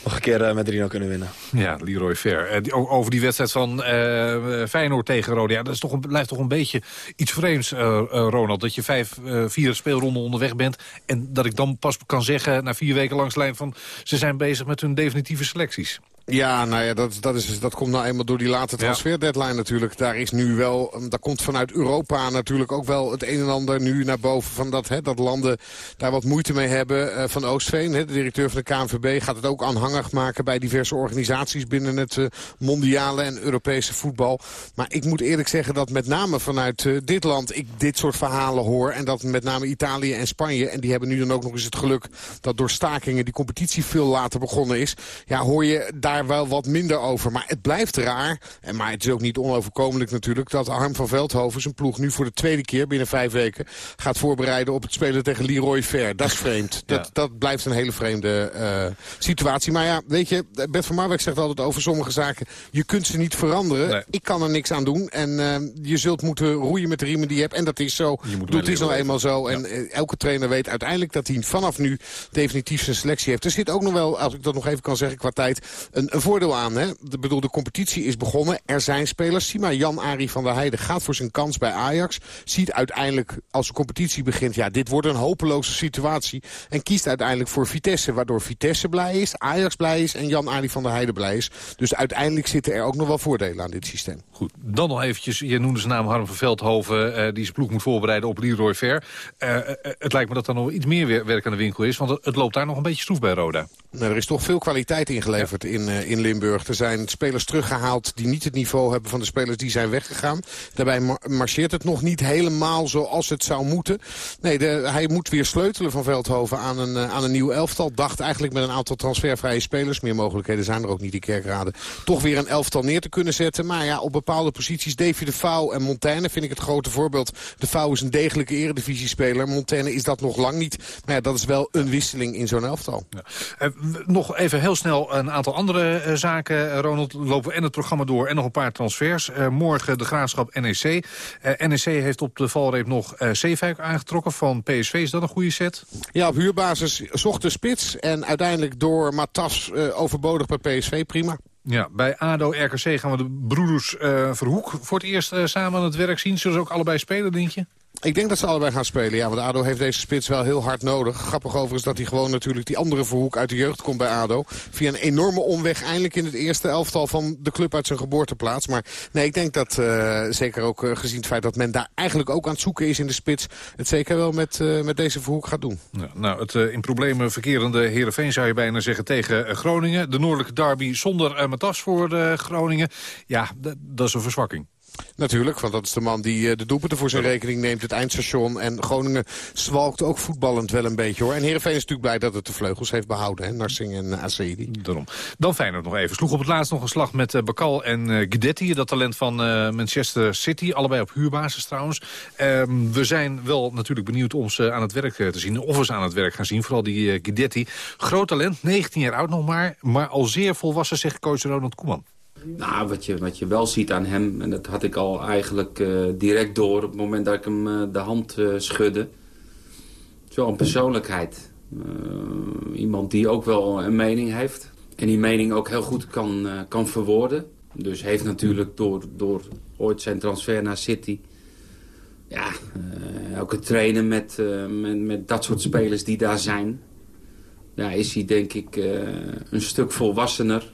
nog een keer met 3-0 kunnen winnen. Ja, Leroy Fair. Uh, over die wedstrijd van uh, Feyenoord tegen Roda. Ja, dat is toch blijft toch een beetje iets vreemds, Ronald. Dat je vijf, vier speelronden onderweg bent. En dat ik dan pas kan zeggen, na vier weken langs lijn... van ze zijn bezig met hun definitieve selecties. Ja, nou ja, dat, dat, is, dat komt nou eenmaal door die late transferdeadline natuurlijk. Daar is nu wel, daar komt vanuit Europa natuurlijk ook wel het een en ander nu naar boven. Van dat, hè, dat landen daar wat moeite mee hebben. Uh, van Oostveen, hè, de directeur van de KNVB, gaat het ook aanhangig maken bij diverse organisaties binnen het uh, mondiale en Europese voetbal. Maar ik moet eerlijk zeggen dat met name vanuit uh, dit land ik dit soort verhalen hoor. En dat met name Italië en Spanje, en die hebben nu dan ook nog eens het geluk dat door stakingen die competitie veel later begonnen is. Ja, hoor je daar daar wel wat minder over. Maar het blijft raar. En maar het is ook niet onoverkomelijk natuurlijk... dat Harm van Veldhoven zijn ploeg nu voor de tweede keer binnen vijf weken... gaat voorbereiden op het spelen tegen Leroy Fair. Dat is vreemd. Ja. Dat, dat blijft een hele vreemde uh, situatie. Maar ja, weet je, Bert van Marwijk zegt altijd over sommige zaken... je kunt ze niet veranderen. Nee. Ik kan er niks aan doen. En uh, je zult moeten roeien met de riemen die je hebt. En dat is zo. Het is nou eenmaal zo. En uh, elke trainer weet uiteindelijk dat hij vanaf nu definitief zijn selectie heeft. Er zit ook nog wel, als ik dat nog even kan zeggen qua tijd... een een, een voordeel aan. Hè? De, bedoel, de competitie is begonnen. Er zijn spelers. Zie maar, Jan-Ari van der Heijden gaat voor zijn kans bij Ajax. Ziet uiteindelijk, als de competitie begint... ja, dit wordt een hopeloze situatie. En kiest uiteindelijk voor Vitesse. Waardoor Vitesse blij is, Ajax blij is... en Jan-Ari van der Heijden blij is. Dus uiteindelijk zitten er ook nog wel voordelen aan dit systeem. Goed, dan nog eventjes. Je noemde zijn naam Harm van Veldhoven... Uh, die zijn ploeg moet voorbereiden op Leroy Ver. Uh, uh, het lijkt me dat er nog iets meer werk aan de winkel is. Want het, loopt daar nog een beetje stroef bij Roda. Nou, er is toch veel kwaliteit ingeleverd ja. in, in Limburg. Er zijn spelers teruggehaald die niet het niveau hebben van de spelers die zijn weggegaan. Daarbij mar marcheert het nog niet helemaal zoals het zou moeten. Nee, hij moet weer sleutelen van Veldhoven aan een, uh, aan een nieuw elftal. Dacht eigenlijk met een aantal transfervrije spelers. Meer mogelijkheden zijn er ook niet in Kerkrade. Toch weer een elftal neer te kunnen zetten. Maar ja, op bepaalde posities, Davy de Vouw en Montaigne vind ik het grote voorbeeld. De Vouw is een degelijke eredivisiespeler. Montaigne is dat nog lang niet. Maar ja, dat is wel een wisseling in zo'n elftal. Ja. Uh, nog even heel snel een aantal andere uh, zaken. Ronald, lopen we en het programma door en nog een paar transfers. Uh, morgen de Graafschap NEC. Uh, NEC heeft op de valreep nog uh, Zeefuik aangetrokken van PSV. Is dat een goede set? Ja, op huurbasis zocht de spits. En uiteindelijk door Matas overbodig bij PSV. Prima. Ja, bij ADO-RKC gaan we de broeders Verhoek voor het eerst samen aan het werk zien. Zullen ze ook allebei spelen, denk je? Ik denk dat ze allebei gaan spelen, ja. Want ADO heeft deze spits wel heel hard nodig. Grappig over is dat hij gewoon natuurlijk die andere verhoek uit de jeugd komt bij ADO. Via een enorme omweg eindelijk in het eerste elftal van de club uit zijn geboorteplaats. Maar nee, ik denk dat, uh, zeker ook uh, gezien het feit dat men daar eigenlijk ook aan het zoeken is in de spits... het zeker wel met, uh, met deze verhoek gaat doen. Ja, nou, het in problemen verkerende Heerenveen zou je bijna zeggen tegen Groningen. De noordelijke derby zonder Matas voor Groningen. Ja, dat is een verzwakking. Natuurlijk, want dat is de man die eh, de doelpunten voor zijn rekening neemt. Het eindstation. En Groningen zwalkt ook voetballend wel een beetje hoor. En Heerenveen is natuurlijk blij dat het de vleugels heeft behouden. Hè? Narsing en Asaidi. Daarom. Dan Feyenoord nog even. Sloeg op het laatst nog een slag met uh, Bakal en Guidetti. Dat talent van Manchester City. Allebei op huurbasis trouwens. Um, we zijn wel natuurlijk benieuwd om ze aan het werk te zien. Of we ze aan het werk gaan zien. Vooral die Guidetti. Groot talent, 19 jaar oud nog maar. Maar al zeer volwassen, zegt coach Ronald Koeman. Nou, wat je, wat je wel ziet aan hem, en dat had ik al eigenlijk uh, direct door... op het moment dat ik hem uh, de hand uh, schudde. Wel een persoonlijkheid. iemand die ook wel een mening heeft. En die mening ook heel goed kan, kan verwoorden. Dus heeft natuurlijk door, door ooit zijn transfer naar City... ja, het trainen met, met, met dat soort spelers die daar zijn... ja, is hij denk ik een stuk volwassener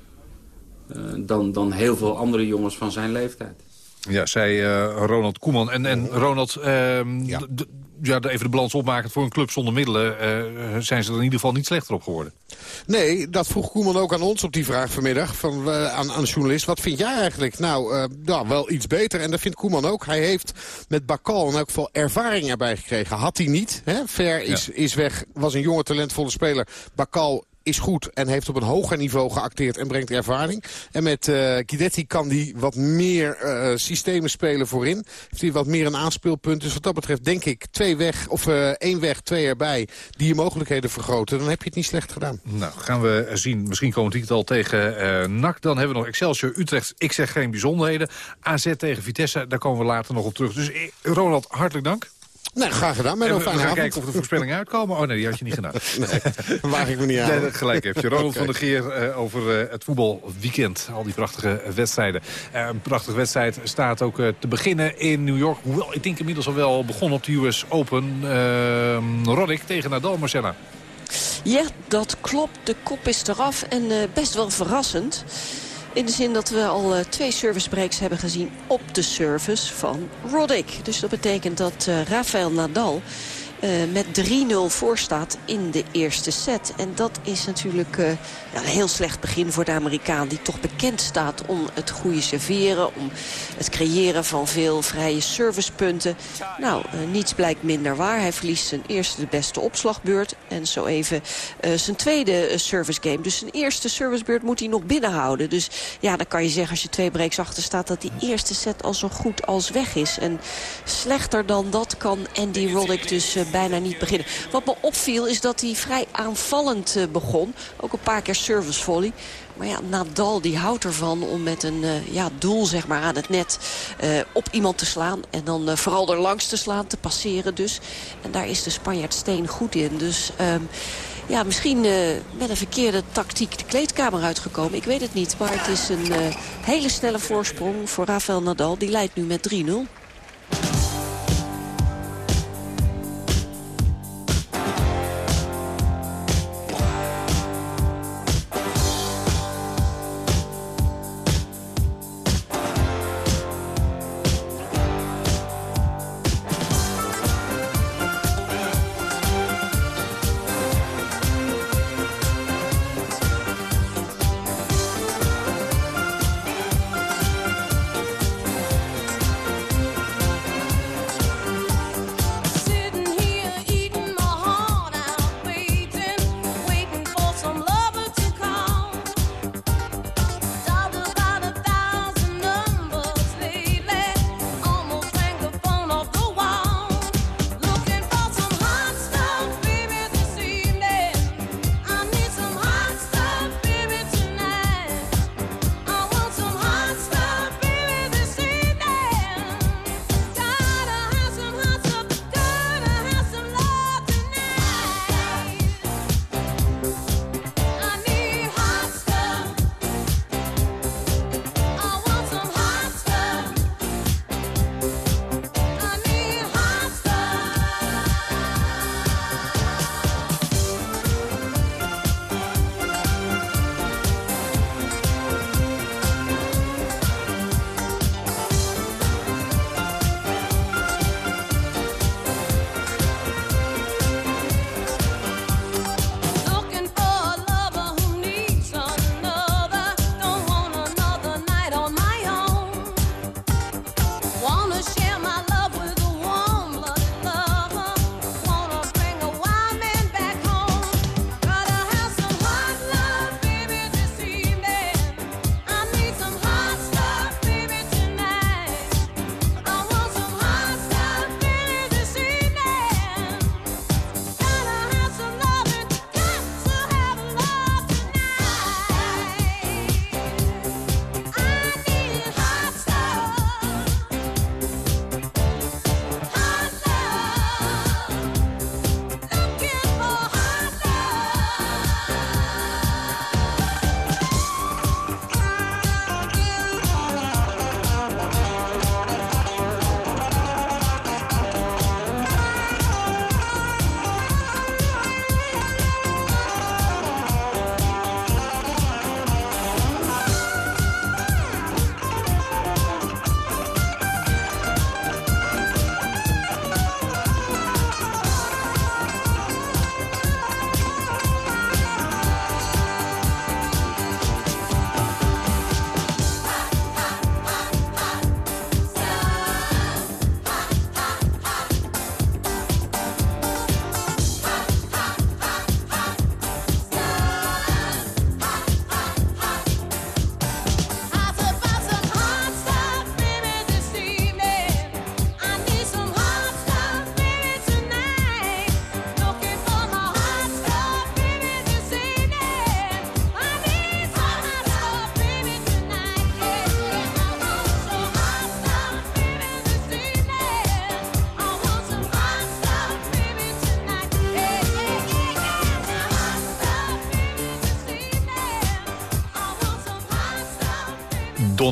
dan, dan heel veel andere jongens van zijn leeftijd. Ja, zei uh, Ronald Koeman. En, en Ronald, uh, ja. ja, even de balans opmaken voor een club zonder middelen... Uh, zijn ze er in ieder geval niet slechter op geworden. Nee, dat vroeg Koeman ook aan ons op die vraag vanmiddag. Van, aan, aan de journalist, wat vind jij eigenlijk? Nou, ja, wel iets beter. En dat vindt Koeman ook. Hij heeft met Bakal in elk geval ervaring erbij gekregen. Had hij niet. Hè? Ver is, ja. is weg, was een jonge talentvolle speler. Bakal is goed en heeft op een hoger niveau geacteerd en brengt ervaring. En met uh, kan hij wat meer uh, systemen spelen voorin. Heeft hij wat meer een aanspeelpunt. Dus wat dat betreft denk ik twee weg, of uh, één weg, twee erbij... die je mogelijkheden vergroten. Dan heb je het niet slecht gedaan. Nou, gaan we zien. Misschien komt het al tegen NAC. Dan hebben we nog Excelsior Utrecht. Ik zeg geen bijzonderheden. AZ tegen Vitesse, daar komen we later nog op terug. Dus Ronald, hartelijk dank. Nee, graag gedaan. Met we gaan kijken of de voorspellingen uitkomen. Oh nee, die had je niet gedaan. nee, waag ik me niet aan. Nee, gelijk heb je. Ronald okay. van der Geer uh, over uh, het voetbalweekend. Al die prachtige wedstrijden. Uh, een prachtige wedstrijd staat ook te beginnen in New York. Hoewel, ik denk inmiddels al wel begonnen op de US Open. Roddick tegen Nadal, Marcella. Ja, dat klopt. De kop is eraf en best wel verrassend. In de zin dat we al uh, twee service breaks hebben gezien op de service van Roddick. Dus dat betekent dat uh, Rafael Nadal uh, met 3-0 voor staat in de eerste set. En dat is natuurlijk ja, een heel slecht begin voor de Amerikaan... die toch bekend staat om het goede serveren... om het creëren van veel vrije servicepunten. Nou, uh, niets blijkt minder waar. Hij verliest zijn eerste de beste opslagbeurt... en zo even zijn tweede service game. Dus zijn eerste servicebeurt moet hij nog binnenhouden. Dus ja, dan kan je zeggen als je twee breaks achter staat... dat die eerste set al zo goed als weg is. En slechter dan dat kan Andy Roddick dus bijna niet beginnen. Wat me opviel is dat hij vrij aanvallend begon. Ook een paar keer service volley. Maar ja, Nadal die houdt ervan om met een uh, ja, doel zeg maar, aan het net uh, op iemand te slaan. En dan uh, vooral er langs te slaan, te passeren dus. En daar is de Spanjaard Steen goed in. Dus um, ja, misschien met een verkeerde tactiek de kleedkamer uitgekomen. Ik weet het niet, maar het is een hele snelle voorsprong voor Rafael Nadal. Die leidt nu met 3-0.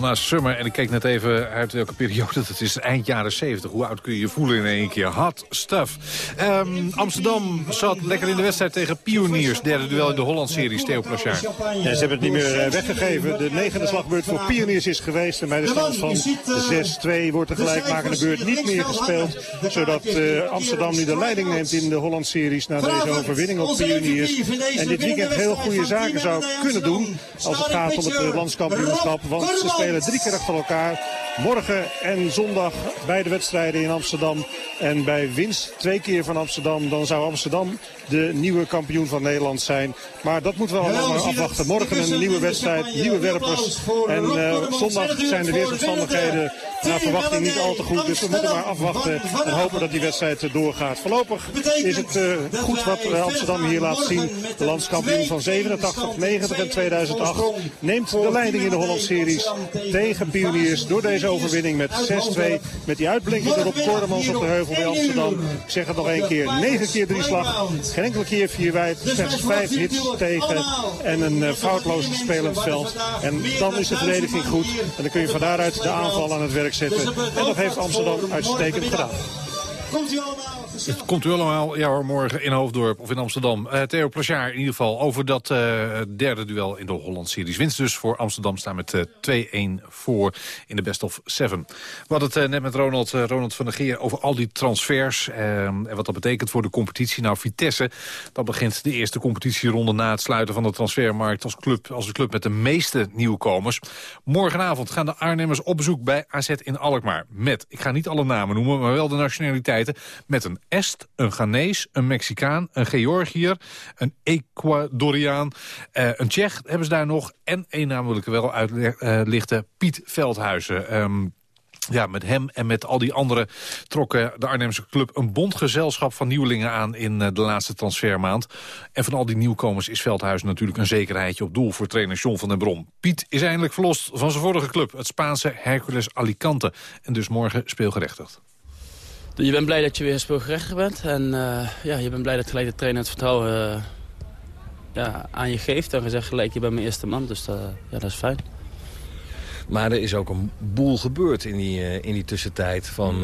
Donna Summer. En ik keek net even uit welke periode dat is. Eind jaren 70. Hoe oud kun je je voelen in één keer? Hot stuff. Ehm, Amsterdam zat lekker in de wedstrijd tegen Pioniers. Derde duel in de Holland-serie, Theo Plachard. Ze hebben het niet meer eh, weggegeven. De negende slagbeurt voor Pioniers is geweest. En bij de stand van 6-2 wordt de gelijkmakende beurt niet meer gespeeld. Zodat eh, Amsterdam nu de leiding neemt in de Holland-series... na deze overwinning op Pioniers. En dit weekend heel goede zaken zou kunnen doen... als het gaat om het eh, landskampioenschap. Want ze spelen drie keer achter elkaar. Morgen en zondag beide wedstrijden in Amsterdam. En bij winst twee keer van Amsterdam, dan zou Amsterdam de nieuwe kampioen van Nederland zijn. Maar dat moeten we allemaal maar afwachten. Morgen een nieuwe wedstrijd, nieuwe werpers. En uh, zondag zijn de weersomstandigheden naar verwachting niet al te goed. Dus we moeten maar afwachten en hopen dat die wedstrijd doorgaat. Voorlopig is het uh, goed wat uh, Amsterdam hier laat zien. De landskampioen van 87, 90 en 2008 neemt de leiding in de Holland-series tegen Pioniers door deze overwinning met 6-2. Met die uitblinking op Koordemans op de heuvel bij Amsterdam. Ik zeg het nog één keer, 9 keer drie slag. Geen enkele keer vier wijd, slechts 5 hits tegen en een foutloos spelend veld. En dan is de verdediging goed. En dan kun je van daaruit de aanval aan het werk zetten. En dat heeft Amsterdam uitstekend gedaan. Komt u allemaal? Het komt u allemaal ja, hoor, morgen in Hoofddorp of in Amsterdam. Uh, Theo Plachard in ieder geval over dat uh, derde duel in de Holland-series. Winst dus voor Amsterdam staan met uh, 2-1 voor in de best of seven. We hadden het net met Ronald, Ronald van der Geer over al die transfers... en wat dat betekent voor de competitie. Nou, Vitesse, dat begint de eerste competitieronde... na het sluiten van de transfermarkt als, club, als de club met de meeste nieuwkomers. Morgenavond gaan de Arnhemmers op bezoek bij AZ in Alkmaar. Met, ik ga niet alle namen noemen, maar wel de met een Est, een Ghanees, een Mexicaan, een Georgiër, een Ecuadoriaan, uh, een Tsjech hebben ze daar nog. En één naam wil ik wel uitlichten, Piet Veldhuizen. Um, ja, met hem en met al die anderen trokken de Arnhemse club een bondgezelschap van nieuwelingen aan in de laatste transfermaand. En van al die nieuwkomers is Veldhuis natuurlijk een zekerheidje op doel voor trainer John van den Brom. Piet is eindelijk verlost van zijn vorige club, het Spaanse Hercules Alicante. En dus morgen speelgerechtigd. Je bent blij dat je weer speelgerechtigd bent. En uh, ja, je bent blij dat gelijk de trainer het vertrouwen uh, ja, aan je geeft. En gezegd gelijk, je bent mijn eerste man. Dus uh, ja, dat is fijn. Maar er is ook een boel gebeurd in die, in die tussentijd. Van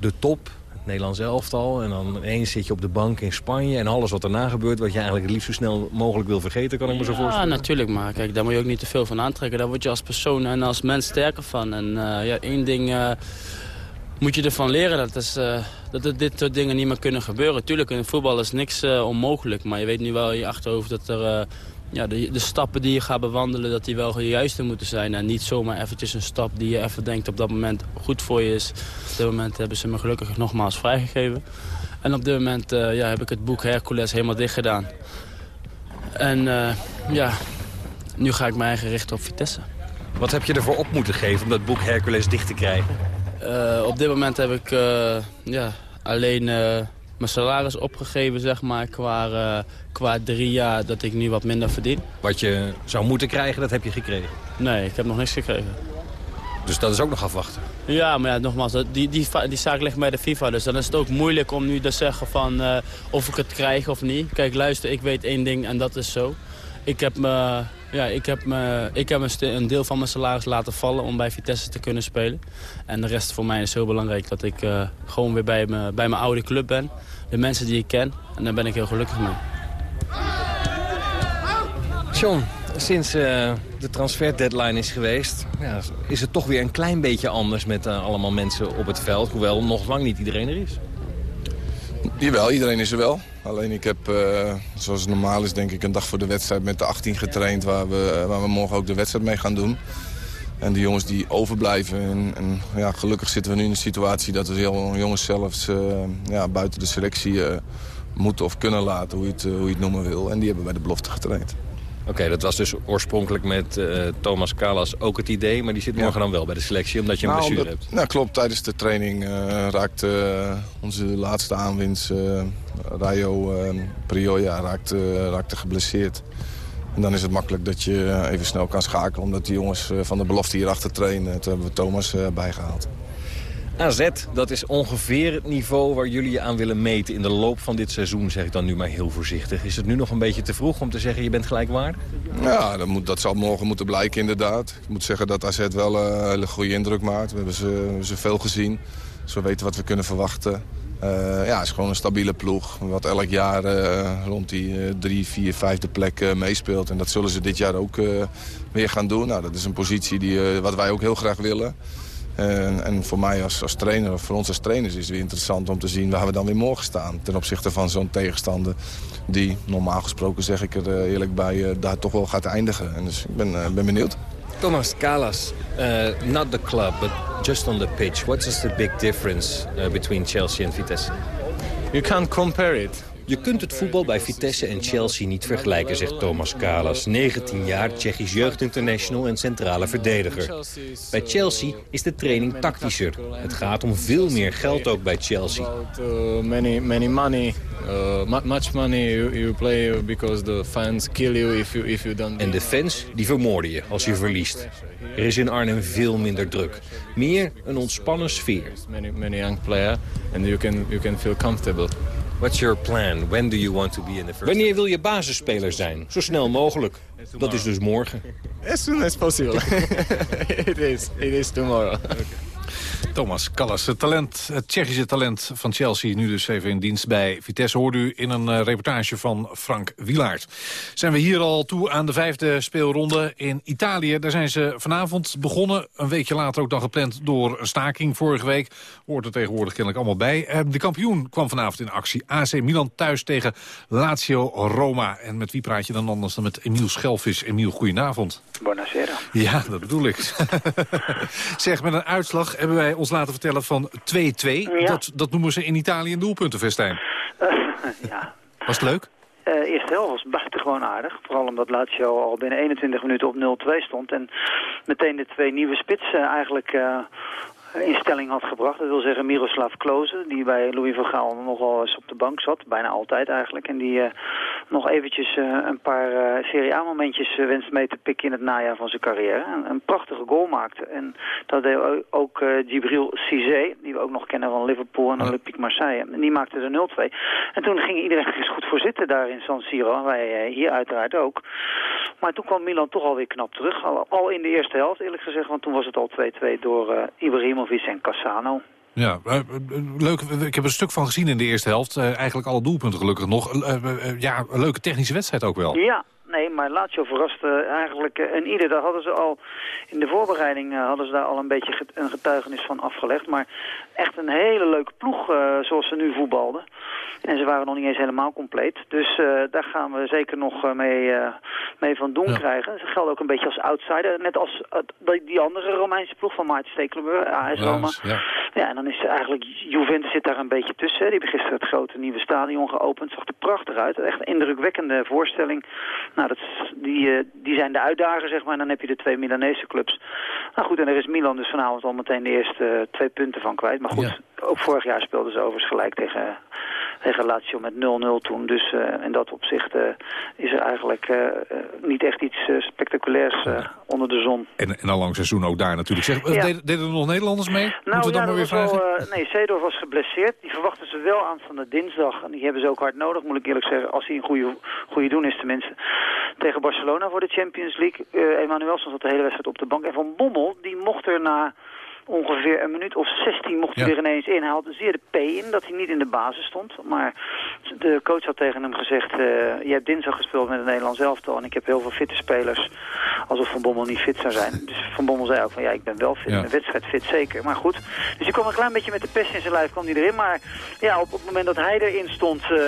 de top, het Nederlands elftal. En dan ineens zit je op de bank in Spanje. En alles wat daarna gebeurt, wat je eigenlijk het liefst zo snel mogelijk wil vergeten, kan ik me zo voorstellen. Ja, natuurlijk. Maar kijk, daar moet je ook niet te veel van aantrekken. Daar word je als persoon en als mens sterker van. En ja, één ding moet je ervan leren dat, is, uh, dat dit soort dingen niet meer kunnen gebeuren. Tuurlijk, in voetbal is niks uh, onmogelijk. Maar je weet nu wel in je achterhoofd dat er, uh, ja, de, de, stappen die je gaat bewandelen... dat die wel de juiste moeten zijn. En niet zomaar eventjes een stap die je even denkt op dat moment goed voor je is. Op dit moment hebben ze me gelukkig nogmaals vrijgegeven. En op dit moment ja, heb ik het boek Hercules helemaal dicht gedaan. En ja, nu ga ik me eigen richten op Vitesse. Wat heb je ervoor op moeten geven om dat boek Hercules dicht te krijgen? Uh, op dit moment heb ik uh, ja, alleen uh, mijn salaris opgegeven, zeg maar, qua, qua drie jaar dat ik nu wat minder verdien. Wat je zou moeten krijgen, dat heb je gekregen? Nee, ik heb nog niks gekregen. Dus dat is ook nog afwachten? Ja, maar ja, nogmaals, die, die, die zaak ligt bij de FIFA. Dus dan is het ook moeilijk om nu te zeggen van of ik het krijg of niet. Kijk, luister, ik weet één ding en dat is zo. Ik heb me ja, ik heb, me, ik heb een deel van mijn salaris laten vallen om bij Vitesse te kunnen spelen. En de rest voor mij is heel belangrijk dat ik uh, gewoon weer bij, me, bij mijn oude club ben. De mensen die ik ken. En daar ben ik heel gelukkig mee. John, sinds uh, de transferdeadline is geweest... Ja, is het toch weer een klein beetje anders met uh, allemaal mensen op het veld. Hoewel nog lang niet iedereen er is. Jawel, iedereen is er wel. Alleen ik heb, uh, zoals het normaal is, denk ik een dag voor de wedstrijd met de 18 getraind... waar we, waar we morgen ook de wedstrijd mee gaan doen. En de jongens die overblijven. En, en ja, gelukkig zitten we nu in de situatie dat we heel jongens zelfs uh, ja, buiten de selectie uh, moeten of kunnen laten, hoe je, het, hoe je het noemen wil. En die hebben bij de belofte getraind. Oké, okay, dat was dus oorspronkelijk met uh, Thomas Kalas ook het idee... maar die zit morgen ja. dan wel bij de selectie, omdat je een nou, blessure omdat, hebt. Nou, klopt. Tijdens de training raakte onze laatste aanwinst, Rayo Prioja, raakte, raakte geblesseerd. En dan is het makkelijk dat je even snel kan schakelen... omdat die jongens van de belofte hierachter trainen. Toen hebben we Thomas bijgehaald. AZ, dat is ongeveer het niveau waar jullie je aan willen meten in de loop van dit seizoen, zeg ik dan nu maar heel voorzichtig. Is het nu nog een beetje te vroeg om te zeggen je bent gelijkwaardig? Ja, dat, moet, dat zal morgen moeten blijken inderdaad. Ik moet zeggen dat AZ wel eh, een hele goede indruk maakt. We hebben ze, ze veel gezien. Dus we weten wat we kunnen verwachten. Eh, ja, is gewoon een stabiele ploeg. Wat elk jaar eh, rond die eh, drie, vier, vijfde plek meespeelt. En dat zullen ze dit jaar ook weer gaan doen. Nou, dat is een positie die, wat wij ook heel graag willen. En, en voor mij als, als trainer, of voor ons als trainers is het weer interessant om te zien waar we dan weer morgen staan. Ten opzichte van zo'n tegenstander die, normaal gesproken zeg ik er eerlijk bij, daar toch wel gaat eindigen. En dus ik ben, ben benieuwd. Thomas Kalas, uh, not the club, but just on the pitch. What's the big difference uh, between Chelsea and Vitesse? You can't compare it. Je kunt het voetbal bij Vitesse en Chelsea niet vergelijken, zegt Thomas Kalas. 19 jaar, Tsjechisch jeugdinternational en centrale verdediger. Bij Chelsea is de training tactischer. Het gaat om veel meer geld ook bij Chelsea. Uh, many, many money, uh, mu- much money you, you play because the fans kill you if you, if you don't... En de fans, die vermoorden je als je verliest. Er is in Arnhem veel minder druk. Meer een ontspannen sfeer. Many, many young player and you can, you can feel comfortable. What's your plan? When do you want to be in the first... Wanneer wil je basisspeler zijn? Zo snel mogelijk. Dat is dus morgen. As soon as possible. it is, it is tomorrow. Thomas Callas, het, talent, het Tsjechische talent van Chelsea... nu dus even in dienst bij Vitesse... hoorde u in een eh, reportage van Frank Wilaert. Zijn we hier al toe aan de vijfde speelronde in Italië. Daar zijn ze vanavond begonnen. Een weekje later ook dan gepland door een staking vorige week. Hoort er tegenwoordig kennelijk allemaal bij. Eh, De kampioen kwam vanavond in actie. AC Milan thuis tegen Lazio Roma. En met wie praat je dan anders dan met Emiel Schelvis? Emiel, goedenavond. Buonasera. Ja, dat bedoel ik. zeg, met een uitslag hebben wij ons laten vertellen van 2-2. Dat, dat noemen ze in Italië een doelpuntenfestijn. ja. Was het leuk? Eh eerste helft was buitengewoon aardig. Vooral omdat Lazio al binnen 21 minuten op 0-2 stond. En meteen de twee nieuwe spitsen eigenlijk eh, in stelling had gebracht. Dat wil zeggen Miroslav Klose, die bij Louis van Gaal nogal eens op de bank zat. Bijna altijd eigenlijk. En die eh, nog eventjes eh, een paar eh, Serie A-momentjes eh, wenst mee te pikken in het najaar van zijn carrière. Een, een prachtige goal maakte. En dat deed ook Gibril Cizé, die we ook nog kennen van Liverpool en Olympique Marseille. En die maakte de 0-2. En toen ging iedereen er eens goed voor zitten daar in San Siro. En wij hier uiteraard ook. Maar toen kwam Milan toch alweer knap terug. Al, al in de eerste helft eerlijk gezegd. Want toen was het al 2-2 door Ibrahimovic en Cassano. Ja, eh, eh, leuk. Ik heb er een stuk van gezien in de eerste helft. Eh, eigenlijk alle doelpunten gelukkig nog. Ja, een leuke technische wedstrijd ook wel. Ja, nee, maar Lazio verraste eigenlijk eh, en ieder. Daar hadden ze al in de voorbereiding eh, hadden ze daar al een beetje een getuigenis van afgelegd. Maar echt een hele leuke ploeg eh, zoals ze nu voetbalden. En ze waren nog niet eens helemaal compleet. Dus daar gaan we zeker nog mee, mee van doen krijgen. Ze gelden ook een beetje als outsider. Net als die- andere Romeinse ploeg van Maarten Stekelenburg, AS Roma. Ja. Ja, en dan is eigenlijk Juventus zit daar een beetje tussen. hè. Die hebben gisteren het grote nieuwe stadion geopend. Zag er prachtig uit. Echt een indrukwekkende voorstelling. Nou, dat is, die, eh, die zijn de uitdager, zeg maar. En dan heb je de twee Milanese clubs. Nou goed, en er is Milan dus vanavond al meteen de eerste eh, twee punten van kwijt. Maar goed, ook vorig jaar speelden ze overigens gelijk tegen, tegen Lazio met 0-0 toen. Dus eh, in dat opzicht eh, is er eigenlijk eh, niet echt iets spectaculairs onder de zon. En, en al lang seizoen ook daar natuurlijk. Zeg, Ja. deden, deden er nog Nederlanders mee? Moeten Nou we dan maar weer vragen? wel, nee, Seedorf was geblesseerd. Die verwachten ze wel aanstaande dinsdag. En die hebben ze ook hard nodig, moet ik eerlijk zeggen. Als hij een goede, goede doen is tenminste. Tegen Barcelona voor de Champions League. Eh Emanuelson zat de hele wedstrijd op de bank. En Van Bommel, die mocht er na ongeveer een minuut of 16 mocht hij Ja. er ineens in. Hij had zeer de P in dat hij niet in de basis stond. Maar de coach had tegen hem gezegd... eh, je hebt dinsdag gespeeld met het Nederlands elftal... en ik heb heel veel fitte spelers. Alsof Van Bommel niet fit zou zijn. Dus Van Bommel zei ook van ja, ik ben wel fit. Ja. Een wedstrijd fit zeker. Maar goed. Dus hij kwam een klein beetje met de pest in zijn lijf kwam hij erin. Maar ja, op, op het moment dat hij erin stond... eh,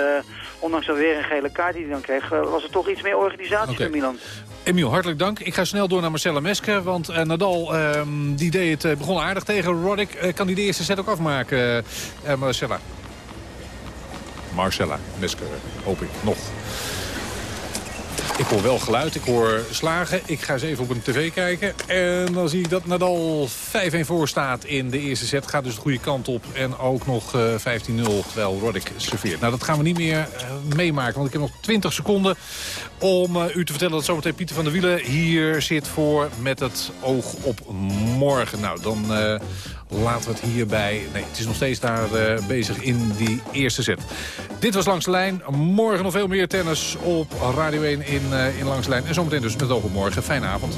ondanks dan weer een gele kaart die hij dan kreeg... eh, was er toch iets meer organisatie bij Milan. Emiel, hartelijk dank. Ik ga snel door naar Marcella Meske. Want eh, Nadal ehm, die deed het, eh, begon aardig tegen Roddick. Eh, kan hij de eerste set ook afmaken, Marcella? Marcella Meske, hoop ik, nog. Ik hoor wel geluid, ik hoor slagen. Ik ga eens even op een tv kijken. En dan zie ik dat Nadal 5-1 voor staat in de eerste set. Gaat dus de goede kant op. En ook nog uh, 15-0 terwijl Roddick serveert. Nou, dat gaan we niet meer uh, meemaken. Want ik heb nog 20 seconden om uh, u te vertellen dat zometeen Pieter van der Wielen hier zit voor met het oog op morgen. Nou, dan laten we het hierbij... Nee, het is nog steeds daar uh, bezig in die eerste set. Dit was Langs de Lijn. Morgen nog veel meer tennis op Radio 1 in, uh, in Langs de Lijn. En zometeen dus met op morgen. Fijne avond.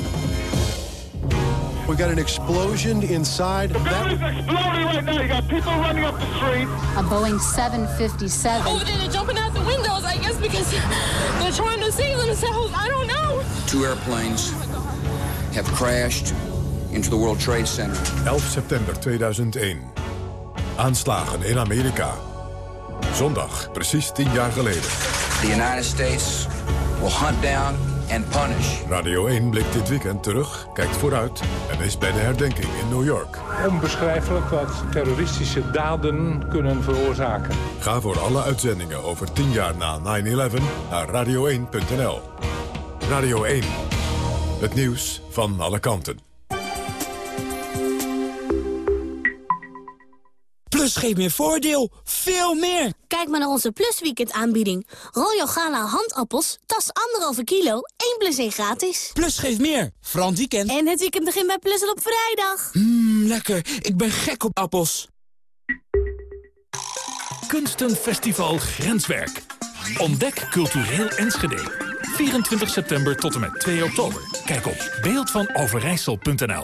We got an explosion inside. The building's exploding right now. You got people running up the street. A Boeing 757. Over there, they're jumping out the windows, I guess, because they're trying to save themselves. I don't know. Two airplanes have crashed into the World Trade Center. 11 september 2001. Aanslagen in Amerika. Zondag, precies tien jaar geleden. The United States will hunt down and punish. Radio 1 blikt dit weekend terug, kijkt vooruit en is bij de herdenking in New York. Onbeschrijfelijk wat terroristische daden kunnen veroorzaken. Ga voor alle uitzendingen over 10 jaar na 9-11 naar radio1.nl. Radio 1. Het nieuws van alle kanten. Plus geeft meer voordeel. Veel meer. Kijk maar naar onze Plus Weekend aanbieding. Royal Gala handappels, tas anderhalve kilo, 1 plus 1 gratis. Plus geeft meer. Frans weekend. En het weekend begint bij Plus al op vrijdag. Mmm, lekker. Ik ben gek op appels. Kunstenfestival Grenswerk. Ontdek cultureel Enschede. 24 september tot en met 2 oktober. Kijk op beeldvanoverijssel.nl.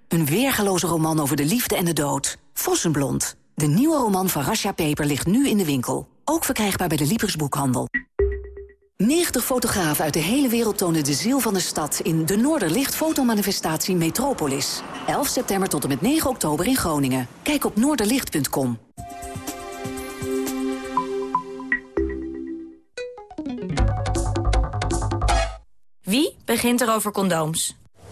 Een weergeloze roman over de liefde en de dood. Vossenblond. De nieuwe roman van Rasha Peper ligt nu in de winkel. Ook verkrijgbaar bij de Liebers-boekhandel. 90 fotografen uit de hele wereld tonen de ziel van de stad... in de Noorderlicht fotomanifestatie Metropolis. 11 september tot en met 9 oktober in Groningen. Kijk op noorderlicht.com. Wie begint er over condooms?